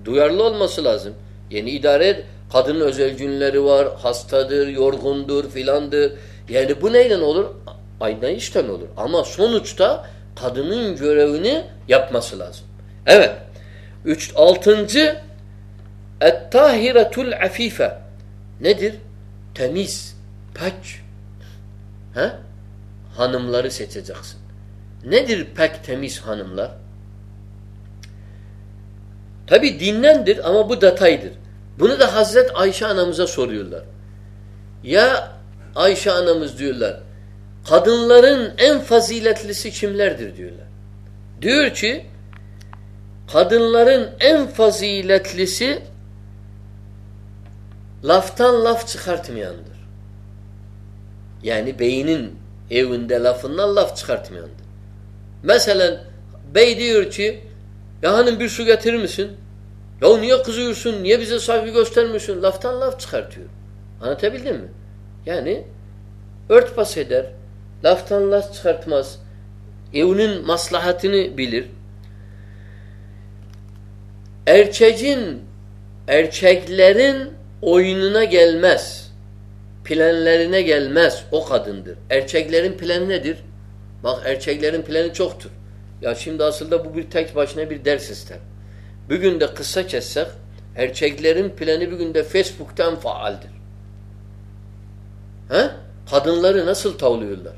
duyarlı olması lazım. Yeni idare et. Kadının özel günleri var, hastadır, yorgundur filandır. Yani bu neyle olur? Ayna işten olur. Ama sonuçta kadının görevini yapması lazım. Evet. Üç, altıncı Et-tahiretul afife nedir? Temiz, pak. He? Hanımları seçeceksin. Nedir pek temiz hanımlar? Tabi dinlendir ama bu detaydır. Bunu da Hazret Ayşe anamıza soruyorlar. Ya Ayşe anamız diyorlar. Kadınların en faziletlisi kimlerdir diyorlar. Diyor ki kadınların en faziletlisi laftan laf çıkartmayandır. Yani beynin evinde lafından laf çıkartmayandır. Mesela bey diyor ki ya hanım bir su getirir misin? Ya niye kızıyorsun? Niye bize saygı göstermiyorsun? Laftan laf çıkartıyor. Anlatabildim mi? Yani örtbas eder. Laftan laf çıkartmaz. Evinin maslahatını bilir. Erçeğin erkeklerin oyununa gelmez. Planlarına gelmez. O kadındır. Erkeklerin planı nedir? Bak erkeklerin planı çoktur. Ya şimdi aslında bu bir tek başına bir ders ister. Bugün de kısa kessek erkeklerin planı bugün de Facebook'tan faaldir. He? Kadınları nasıl tavlıyorlar?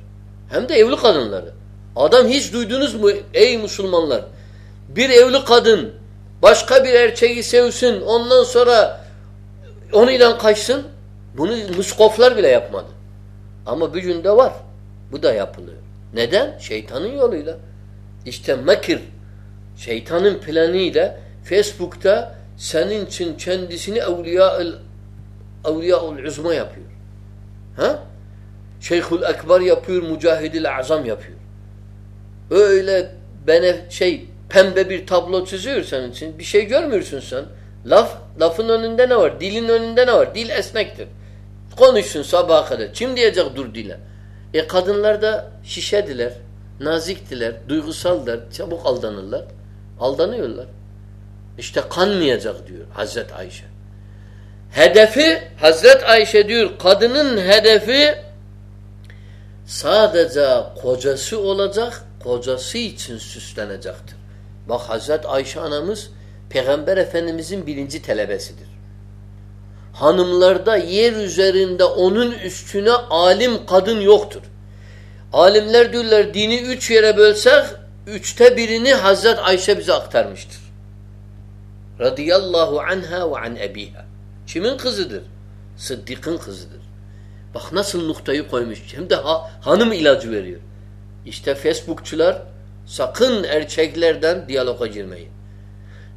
Hem de evli kadınları. Adam hiç duydunuz mu ey Müslümanlar? Bir evli kadın başka bir erkeği sevsin ondan sonra onunla kaçsın. Bunu muskoflar bile yapmadı. Ama bir günde var. Bu da yapılıyor. Neden? Şeytanın yoluyla. İşte mekir şeytanın planıyla Facebook'ta senin için kendisini evliya evliyaul uzma yapıyor. Ha? Şeyhül Ekber yapıyor, Mücahidil Azam yapıyor. Öyle bene şey pembe bir tablo çiziyor senin için. Bir şey görmüyorsun sen. Laf, lafın önünde ne var? Dilin önünde ne var? Dil esnektir. Konuşsun sabaha kadar. Kim diyecek dur dile? E kadınlar da şişediler, naziktiler, duygusallar, çabuk aldanırlar. Aldanıyorlar. İşte kanmayacak diyor Hazret Ayşe. Hedefi Hazret Ayşe diyor kadının hedefi sadece kocası olacak, kocası için süslenecektir. Bak Hazret Ayşe anamız Peygamber Efendimizin birinci talebesidir. Hanımlarda yer üzerinde onun üstüne alim kadın yoktur. Alimler diyorlar dini üç yere bölsek üçte birini Hazret Ayşe bize aktarmıştır. Radiyallahu anha ve an ebiha. Kimin kızıdır? Sıddık'ın kızıdır. Bak nasıl noktayı koymuş. Hem de ha, hanım ilacı veriyor. İşte Facebookçular sakın erkeklerden diyaloga girmeyin.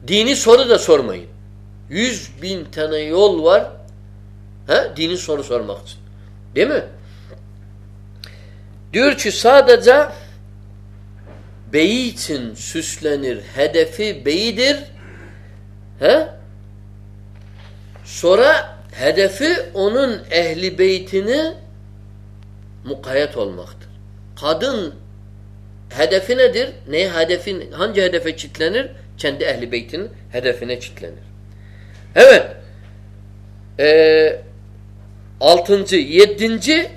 Dini soru da sormayın. Yüz bin tane yol var he, dini soru sormak için. Değil mi? Diyor ki sadece beyi için süslenir. Hedefi beyidir. He? Sonra hedefi onun ehli beytini mukayyet olmaktır. Kadın hedefi nedir? Ne hedefin hangi hedefe çitlenir? Kendi ehli beytinin hedefine çitlenir. Evet. Ee, altıncı, yedinci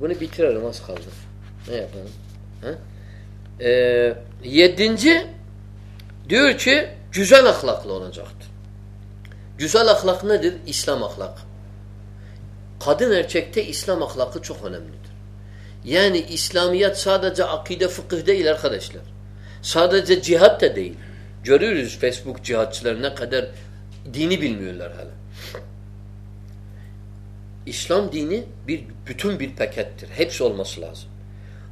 bunu bitirelim az kaldı. Ne yapalım? Ha? Ee, yedinci diyor ki güzel ahlaklı olacaktır. Güzel ahlak nedir? İslam ahlak. Kadın erkekte İslam ahlakı çok önemlidir. Yani İslamiyet sadece akide fıkıh değil arkadaşlar. Sadece cihat da değil. Görüyoruz Facebook cihatçıları ne kadar dini bilmiyorlar hala. İslam dini bir bütün bir pakettir. Hepsi olması lazım.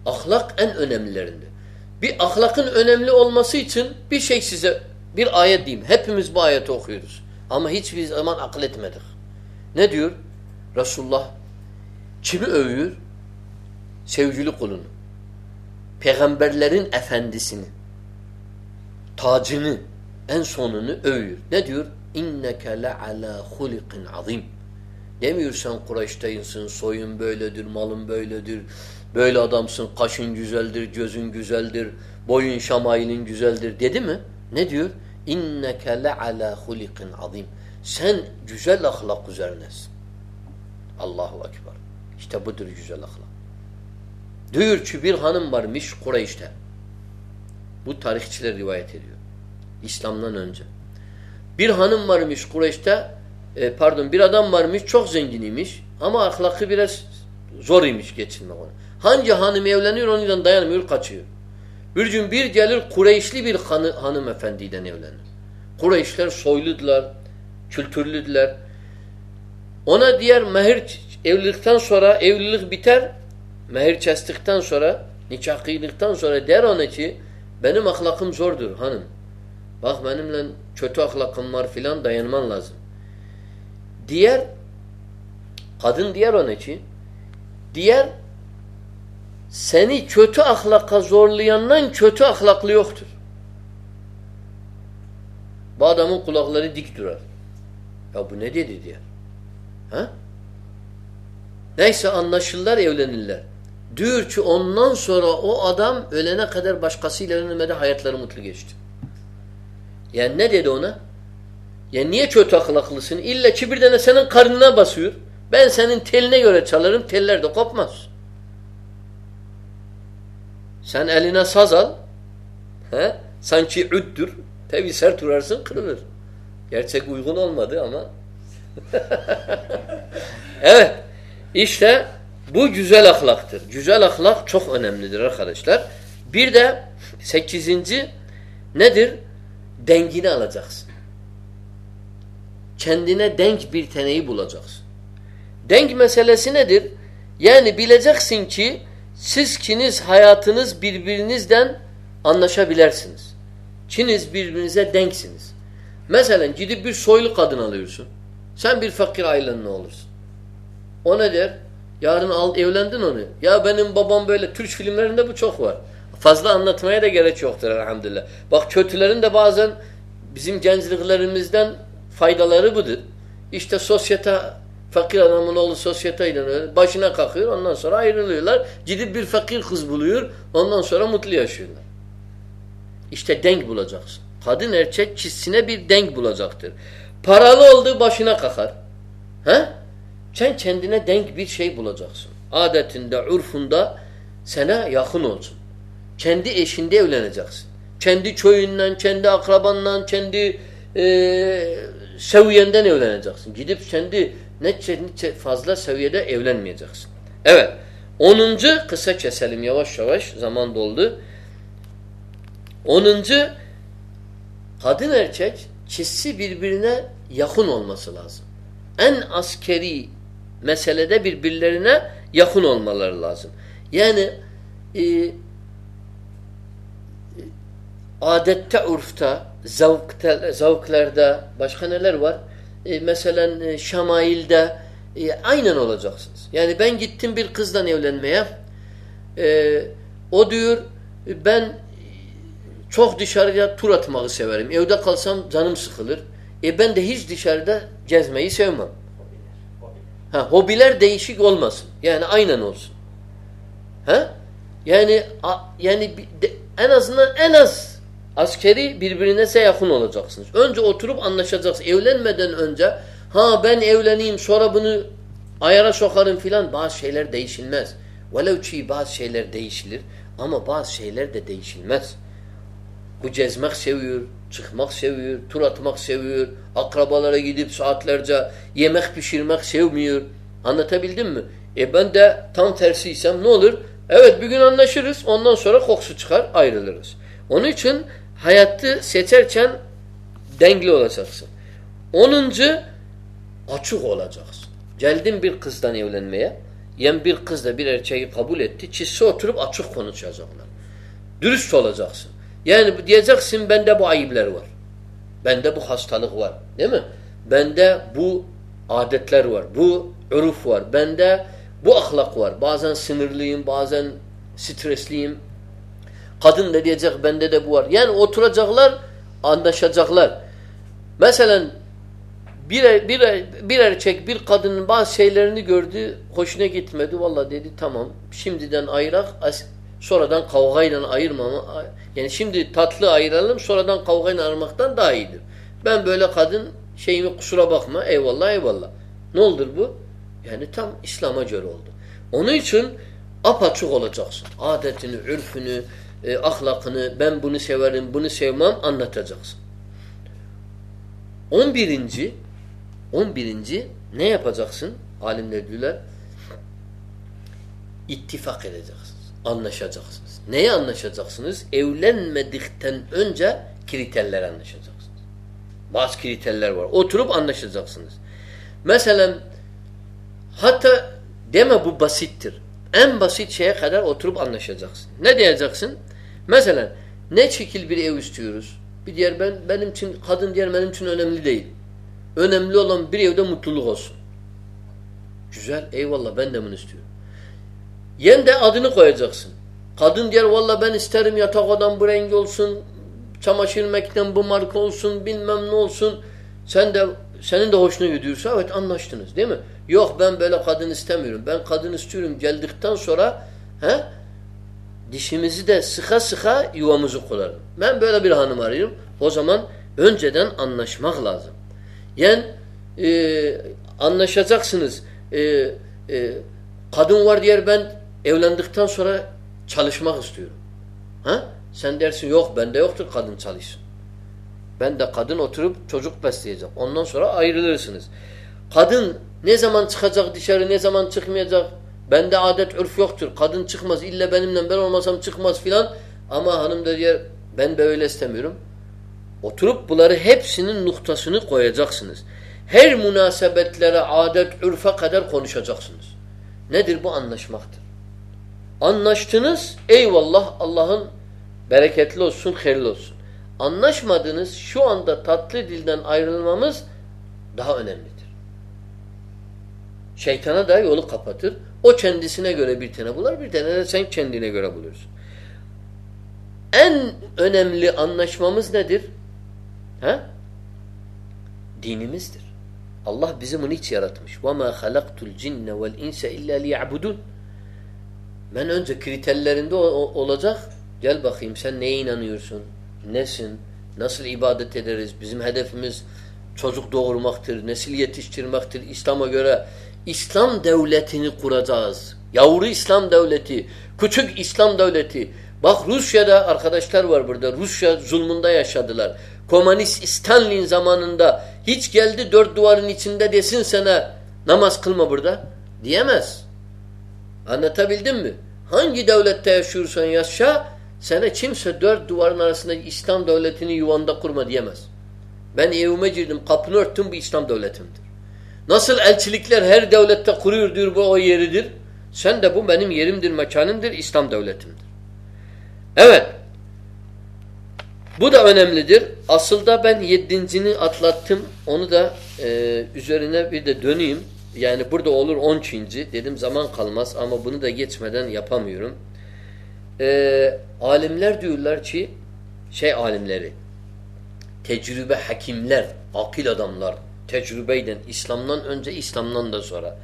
Ahlak en önemlilerinde. Bir ahlakın önemli olması için bir şey size bir ayet diyeyim. Hepimiz bu ayeti okuyoruz. Ama hiçbir zaman akıl etmedik. Ne diyor? Resulullah kimi övüyor? Sevgili kulunu. Peygamberlerin efendisini. Tacını, en sonunu övüyor. Ne diyor? İnneke le ala hulikin azim. Demiyor sen Kureyş'teyinsin, soyun böyledir, malın böyledir, böyle adamsın, kaşın güzeldir, gözün güzeldir, boyun şamailin güzeldir dedi mi? Ne diyor? İnneke le ala hulikin azim. Sen güzel ahlak üzerinesin. Allahu Ekber. İşte budur güzel ahlak. Diyor ki bir hanım varmış Kureyş'te. Bu tarihçiler rivayet ediyor. İslam'dan önce. Bir hanım varmış Kureyş'te e, pardon bir adam varmış çok zenginiymiş ama ahlakı biraz zor imiş geçinmek ona. Hangi hanım evleniyor ondan dayanmıyor kaçıyor. Bir gün bir gelir Kureyşli bir hanı, hanımefendiden evlenir. Kureyşler soyludular, kültürlüdüler. Ona diğer mehir evlilikten sonra evlilik biter. Mehir kestikten sonra nikah kıydıktan sonra der ona ki benim ahlakım zordur hanım. Bak benimle kötü ahlakım var filan dayanman lazım. Diğer kadın diğer ona ki diğer seni kötü ahlaka zorlayandan kötü ahlaklı yoktur. Bu adamın kulakları dik durar. Ya bu ne dedi diye. Ha? Neyse anlaşırlar evlenirler. Diyor ki ondan sonra o adam ölene kadar başkasıyla evlenmedi hayatları mutlu geçti. Yani ne dedi ona? Ya niye kötü ahlaklısın? İlla ki bir tane senin karnına basıyor. Ben senin teline göre çalarım, teller de kopmaz. Sen eline saz al. He? Sanki üddür. Tabi sert vurarsın kırılır. Gerçek uygun olmadı ama. evet. İşte bu güzel ahlaktır. Güzel ahlak çok önemlidir arkadaşlar. Bir de sekizinci nedir? Dengini alacaksın. Kendine denk bir teneyi bulacaksın. Denk meselesi nedir? Yani bileceksin ki siz kiniz hayatınız birbirinizden anlaşabilirsiniz. Kiniz birbirinize denksiniz. Mesela gidip bir soylu kadın alıyorsun. Sen bir fakir ailenin olursun. O ne der? Yarın al, evlendin onu. Ya benim babam böyle Türk filmlerinde bu çok var. Fazla anlatmaya da gerek yoktur elhamdülillah. Bak kötülerin de bazen bizim gençliklerimizden faydaları budur. İşte sosyete fakir adamın oğlu sosyeteyle öyle başına kalkıyor ondan sonra ayrılıyorlar. Gidip bir fakir kız buluyor ondan sonra mutlu yaşıyorlar. İşte denk bulacaksın. Kadın erkek çizsine bir denk bulacaktır. Paralı olduğu başına kalkar. He? Sen kendine denk bir şey bulacaksın. Adetinde, urfunda sana yakın olsun. kendi eşinde evleneceksin. Kendi köyünden, kendi akrabandan, kendi e, seviyenden evleneceksin. Gidip kendi ne, fazla seviyede evlenmeyeceksin. Evet. Onuncu kısa keselim yavaş yavaş zaman doldu. Onuncu kadın erkek çizsi birbirine yakın olması lazım. En askeri meselede birbirlerine yakın olmaları lazım. Yani e, adette, urfta, zavkta, zavklarda başka neler var? E, mesela e, e, aynen olacaksınız. Yani ben gittim bir kızdan evlenmeye. E, o diyor ben çok dışarıya tur atmayı severim. Evde kalsam canım sıkılır. E ben de hiç dışarıda gezmeyi sevmem. Ha, hobiler değişik olmasın. Yani aynen olsun. Ha? Yani a, yani de, en azından en az askeri birbirine yakın olacaksınız. Önce oturup anlaşacaksınız. Evlenmeden önce ha ben evleneyim sonra bunu ayara sokarım filan bazı şeyler değişilmez. Velev ki bazı şeyler değişilir ama bazı şeyler de değişilmez. Bu gezmek seviyor, çıkmak seviyor, tur atmak seviyor, akrabalara gidip saatlerce yemek pişirmek sevmiyor. Anlatabildim mi? E ben de tam tersiysem ne olur? Evet bir gün anlaşırız, ondan sonra kokusu çıkar, ayrılırız. Onun için hayatı seçerken dengli olacaksın. Onuncu açık olacaksın. Geldin bir kızdan evlenmeye, yani bir kız da bir erkeği kabul etti, çizse oturup açık konuşacaklar. Dürüst olacaksın. Yani diyeceksin bende bu ayıplar var. Bende bu hastalık var. Değil mi? Bende bu adetler var. Bu üruf var. Bende bu ahlak var. Bazen sinirliyim, bazen stresliyim. Kadın da diyecek bende de bu var. Yani oturacaklar, anlaşacaklar. Mesela bir, bir, bir erkek bir kadının bazı şeylerini gördü, hoşuna gitmedi. Valla dedi tamam şimdiden ayırak sonradan kavgayla ayırmama. Yani şimdi tatlı ayıralım sonradan kavgayla ayırmaktan daha iyidir. Ben böyle kadın şeyimi kusura bakma eyvallah eyvallah. Ne oldur bu? Yani tam İslam'a göre oldu. Onun için apaçık olacaksın. Adetini, ürfünü, e, ahlakını, ben bunu severim, bunu sevmem anlatacaksın. On birinci, on birinci ne yapacaksın? Alimler diyorlar. İttifak edeceksiniz. Anlaşacaksınız. Neye anlaşacaksınız? Evlenmedikten önce kriterler anlaşacaksınız. Bazı kriterler var. Oturup anlaşacaksınız. Mesela hatta deme bu basittir. En basit şeye kadar oturup anlaşacaksın. Ne diyeceksin? Mesela ne şekil bir ev istiyoruz? Bir diğer ben benim için kadın diğer benim için önemli değil. Önemli olan bir evde mutluluk olsun. Güzel. Eyvallah ben de bunu istiyorum. Yen de adını koyacaksın. Kadın diğer valla ben isterim yatak odam bu rengi olsun. Çamaşır mekten bu marka olsun. Bilmem ne olsun. Sen de senin de hoşuna gidiyorsa evet anlaştınız değil mi? Yok ben böyle kadın istemiyorum. Ben kadın istiyorum geldikten sonra he, dişimizi de sıka sıka yuvamızı kurarım. Ben böyle bir hanım arıyorum. O zaman önceden anlaşmak lazım. Yani e, anlaşacaksınız. E, e, kadın var diğer ben evlendikten sonra çalışmak istiyorum. Ha? Sen dersin yok bende yoktur kadın çalışsın. Ben de kadın oturup çocuk besleyecek. Ondan sonra ayrılırsınız. Kadın ne zaman çıkacak dışarı ne zaman çıkmayacak Bende adet ürf yoktur. Kadın çıkmaz. İlle benimle ben olmasam çıkmaz filan. Ama hanım da diyor ben böyle istemiyorum. Oturup bunları hepsinin noktasını koyacaksınız. Her münasebetlere, adet, ürfe kadar konuşacaksınız. Nedir bu? Anlaşmaktır. Anlaştınız, eyvallah Allah'ın bereketli olsun, hayırlı olsun. Anlaşmadınız, şu anda tatlı dilden ayrılmamız daha önemlidir. Şeytana da yolu kapatır. O kendisine göre bir tane bular, bir tane de sen kendine göre bulursun. En önemli anlaşmamız nedir? Ha? Dinimizdir. Allah bizi bunun için yaratmış. وَمَا خَلَقْتُ الْجِنَّ وَالْاِنْسَ اِلَّا لِيَعْبُدُونَ ben önce kriterlerinde olacak. Gel bakayım sen neye inanıyorsun? Nesin? Nasıl ibadet ederiz? Bizim hedefimiz çocuk doğurmaktır, nesil yetiştirmektir. İslam'a göre İslam devletini kuracağız. Yavru İslam devleti, küçük İslam devleti. Bak Rusya'da arkadaşlar var burada. Rusya zulmunda yaşadılar. Komünist Stalin zamanında hiç geldi dört duvarın içinde desin sana namaz kılma burada. Diyemez. Anlatabildim mi? Hangi devlette yaşıyorsan yaşa sana kimse dört duvarın arasında İslam devletini yuvanda kurma diyemez. Ben evime girdim kapını örttüm bu İslam devletimdir. Nasıl elçilikler her devlette kuruyor diyor bu o yeridir. Sen de bu benim yerimdir, mekanımdır, İslam devletimdir. Evet. Bu da önemlidir. Asıl da ben yedincini atlattım. Onu da e, üzerine bir de döneyim. Yani burada olur on çinci. Dedim zaman kalmaz ama bunu da geçmeden yapamıyorum. E, alimler diyorlar ki şey alimleri tecrübe hakimler, akil adamlar tecrübeyden, İslam'dan önce, İslam'dan da sonra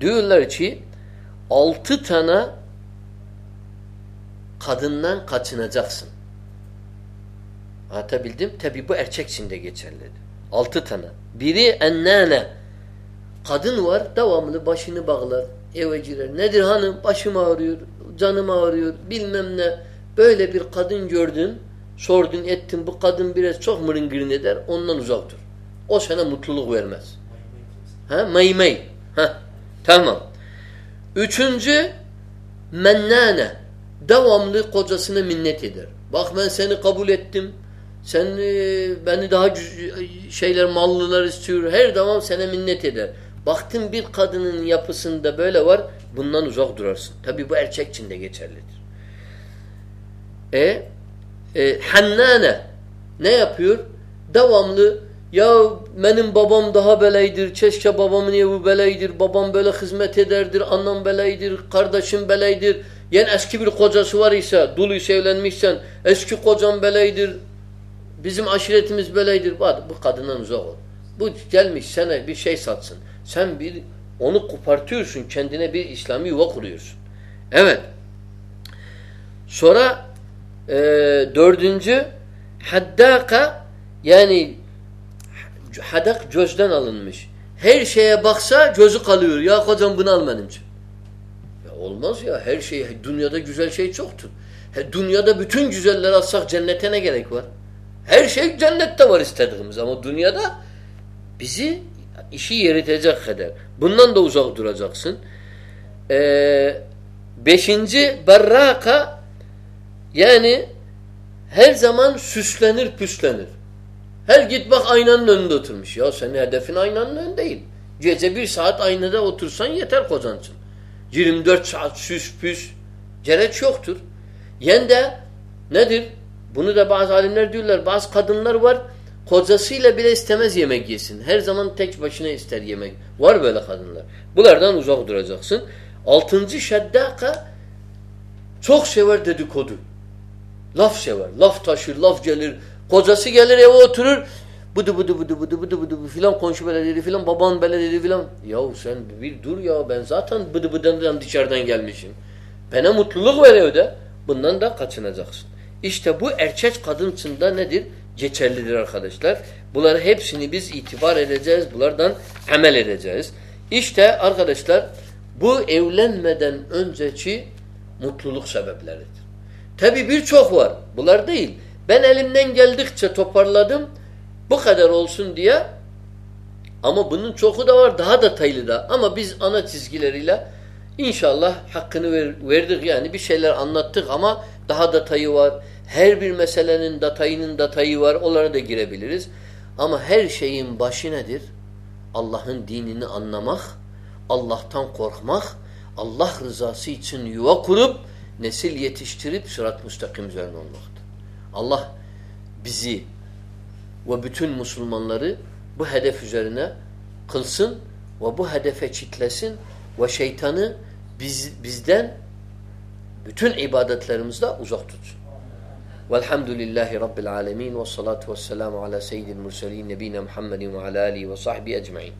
diyorlar ki altı tane kadından kaçınacaksın. Anlatabildim? Tabi bu erkek için de geçerlidir. Altı tane. Biri ennane. Kadın var devamlı başını bağlar. Eve girer. Nedir hanım? Başım ağrıyor. Canım ağrıyor. Bilmem ne. Böyle bir kadın gördün. Sordun ettin. Bu kadın biraz çok mırıngırın eder. Ondan uzak dur. O sana mutluluk vermez. Ha? Maymay. Ha? Tamam. Üçüncü mennane. Devamlı kocasına minnet eder. Bak ben seni kabul ettim. Sen e, beni daha şeyler mallılar istiyor. Her zaman sana minnet eder. Baktın bir kadının yapısında böyle var. Bundan uzak durarsın. Tabi bu erkek için de geçerlidir. E, e hannane ne yapıyor? Devamlı ya benim babam daha beleydir. Keşke babamın evi beleydir. Babam böyle hizmet ederdir. Annem beleydir. Kardeşim beleydir. Yani eski bir kocası var ise, dul ise evlenmişsen, eski kocam beleydir. Bizim aşiretimiz beleydir. Bu kadından uzak ol. Bu gelmiş sana bir şey satsın. Sen bir onu kopartıyorsun. Kendine bir İslami yuva kuruyorsun. Evet. Sonra e, dördüncü haddaka yani hadak gözden alınmış. Her şeye baksa gözü kalıyor. Ya kocam bunu al benim için. Ya olmaz ya. Her şey, dünyada güzel şey çoktur. He, dünyada bütün güzeller alsak cennete ne gerek var? Her şey cennette var istediğimiz ama dünyada bizi işi yeritecek kadar. Bundan da uzak duracaksın. Ee, beşinci berraka yani her zaman süslenir püslenir. Her git bak aynanın önünde oturmuş. Ya senin hedefin aynanın önünde değil. Gece bir saat aynada otursan yeter kozansın. 24 saat süs püs gerek yoktur. Yen de nedir? Bunu da bazı alimler diyorlar. Bazı kadınlar var kocasıyla bile istemez yemek yesin. Her zaman tek başına ister yemek. Var böyle kadınlar. Bunlardan uzak duracaksın. Altıncı şeddaka çok sever dedikodu. Laf sever. Laf taşır, laf gelir. Kocası gelir eve oturur. Bıdı bıdı bıdı bıdı bıdı bıdı filan komşu böyle dedi filan baban böyle dedi filan. Yahu sen bir dur ya ben zaten bıdı bıdıdan dışarıdan gelmişim. Bana mutluluk veriyor da bundan da kaçınacaksın. İşte bu erkek kadın için de nedir? Geçerlidir arkadaşlar. Bunları hepsini biz itibar edeceğiz. Bunlardan amel edeceğiz. İşte arkadaşlar bu evlenmeden önceki mutluluk sebepleridir. Tabi birçok var. Bunlar değil. Ben elimden geldikçe toparladım. Bu kadar olsun diye. Ama bunun çoku da var. Daha detaylı da. Ama biz ana çizgileriyle inşallah hakkını ver, verdik. Yani bir şeyler anlattık ama daha detayı var. Her bir meselenin detayının detayı var. Onlara da girebiliriz. Ama her şeyin başı nedir? Allah'ın dinini anlamak, Allah'tan korkmak, Allah rızası için yuva kurup nesil yetiştirip sırat müstakim üzerine olmaktır. Allah bizi ve bütün Müslümanları bu hedef üzerine kılsın ve bu hedefe çitlesin ve şeytanı biz, bizden bütün ibadetlerimizde uzak tutsun. Velhamdülillahi Rabbil alemin ve salatu ve selamu ala seyyidil murselin nebine Muhammedin ve ala alihi ve sahbihi ecmain.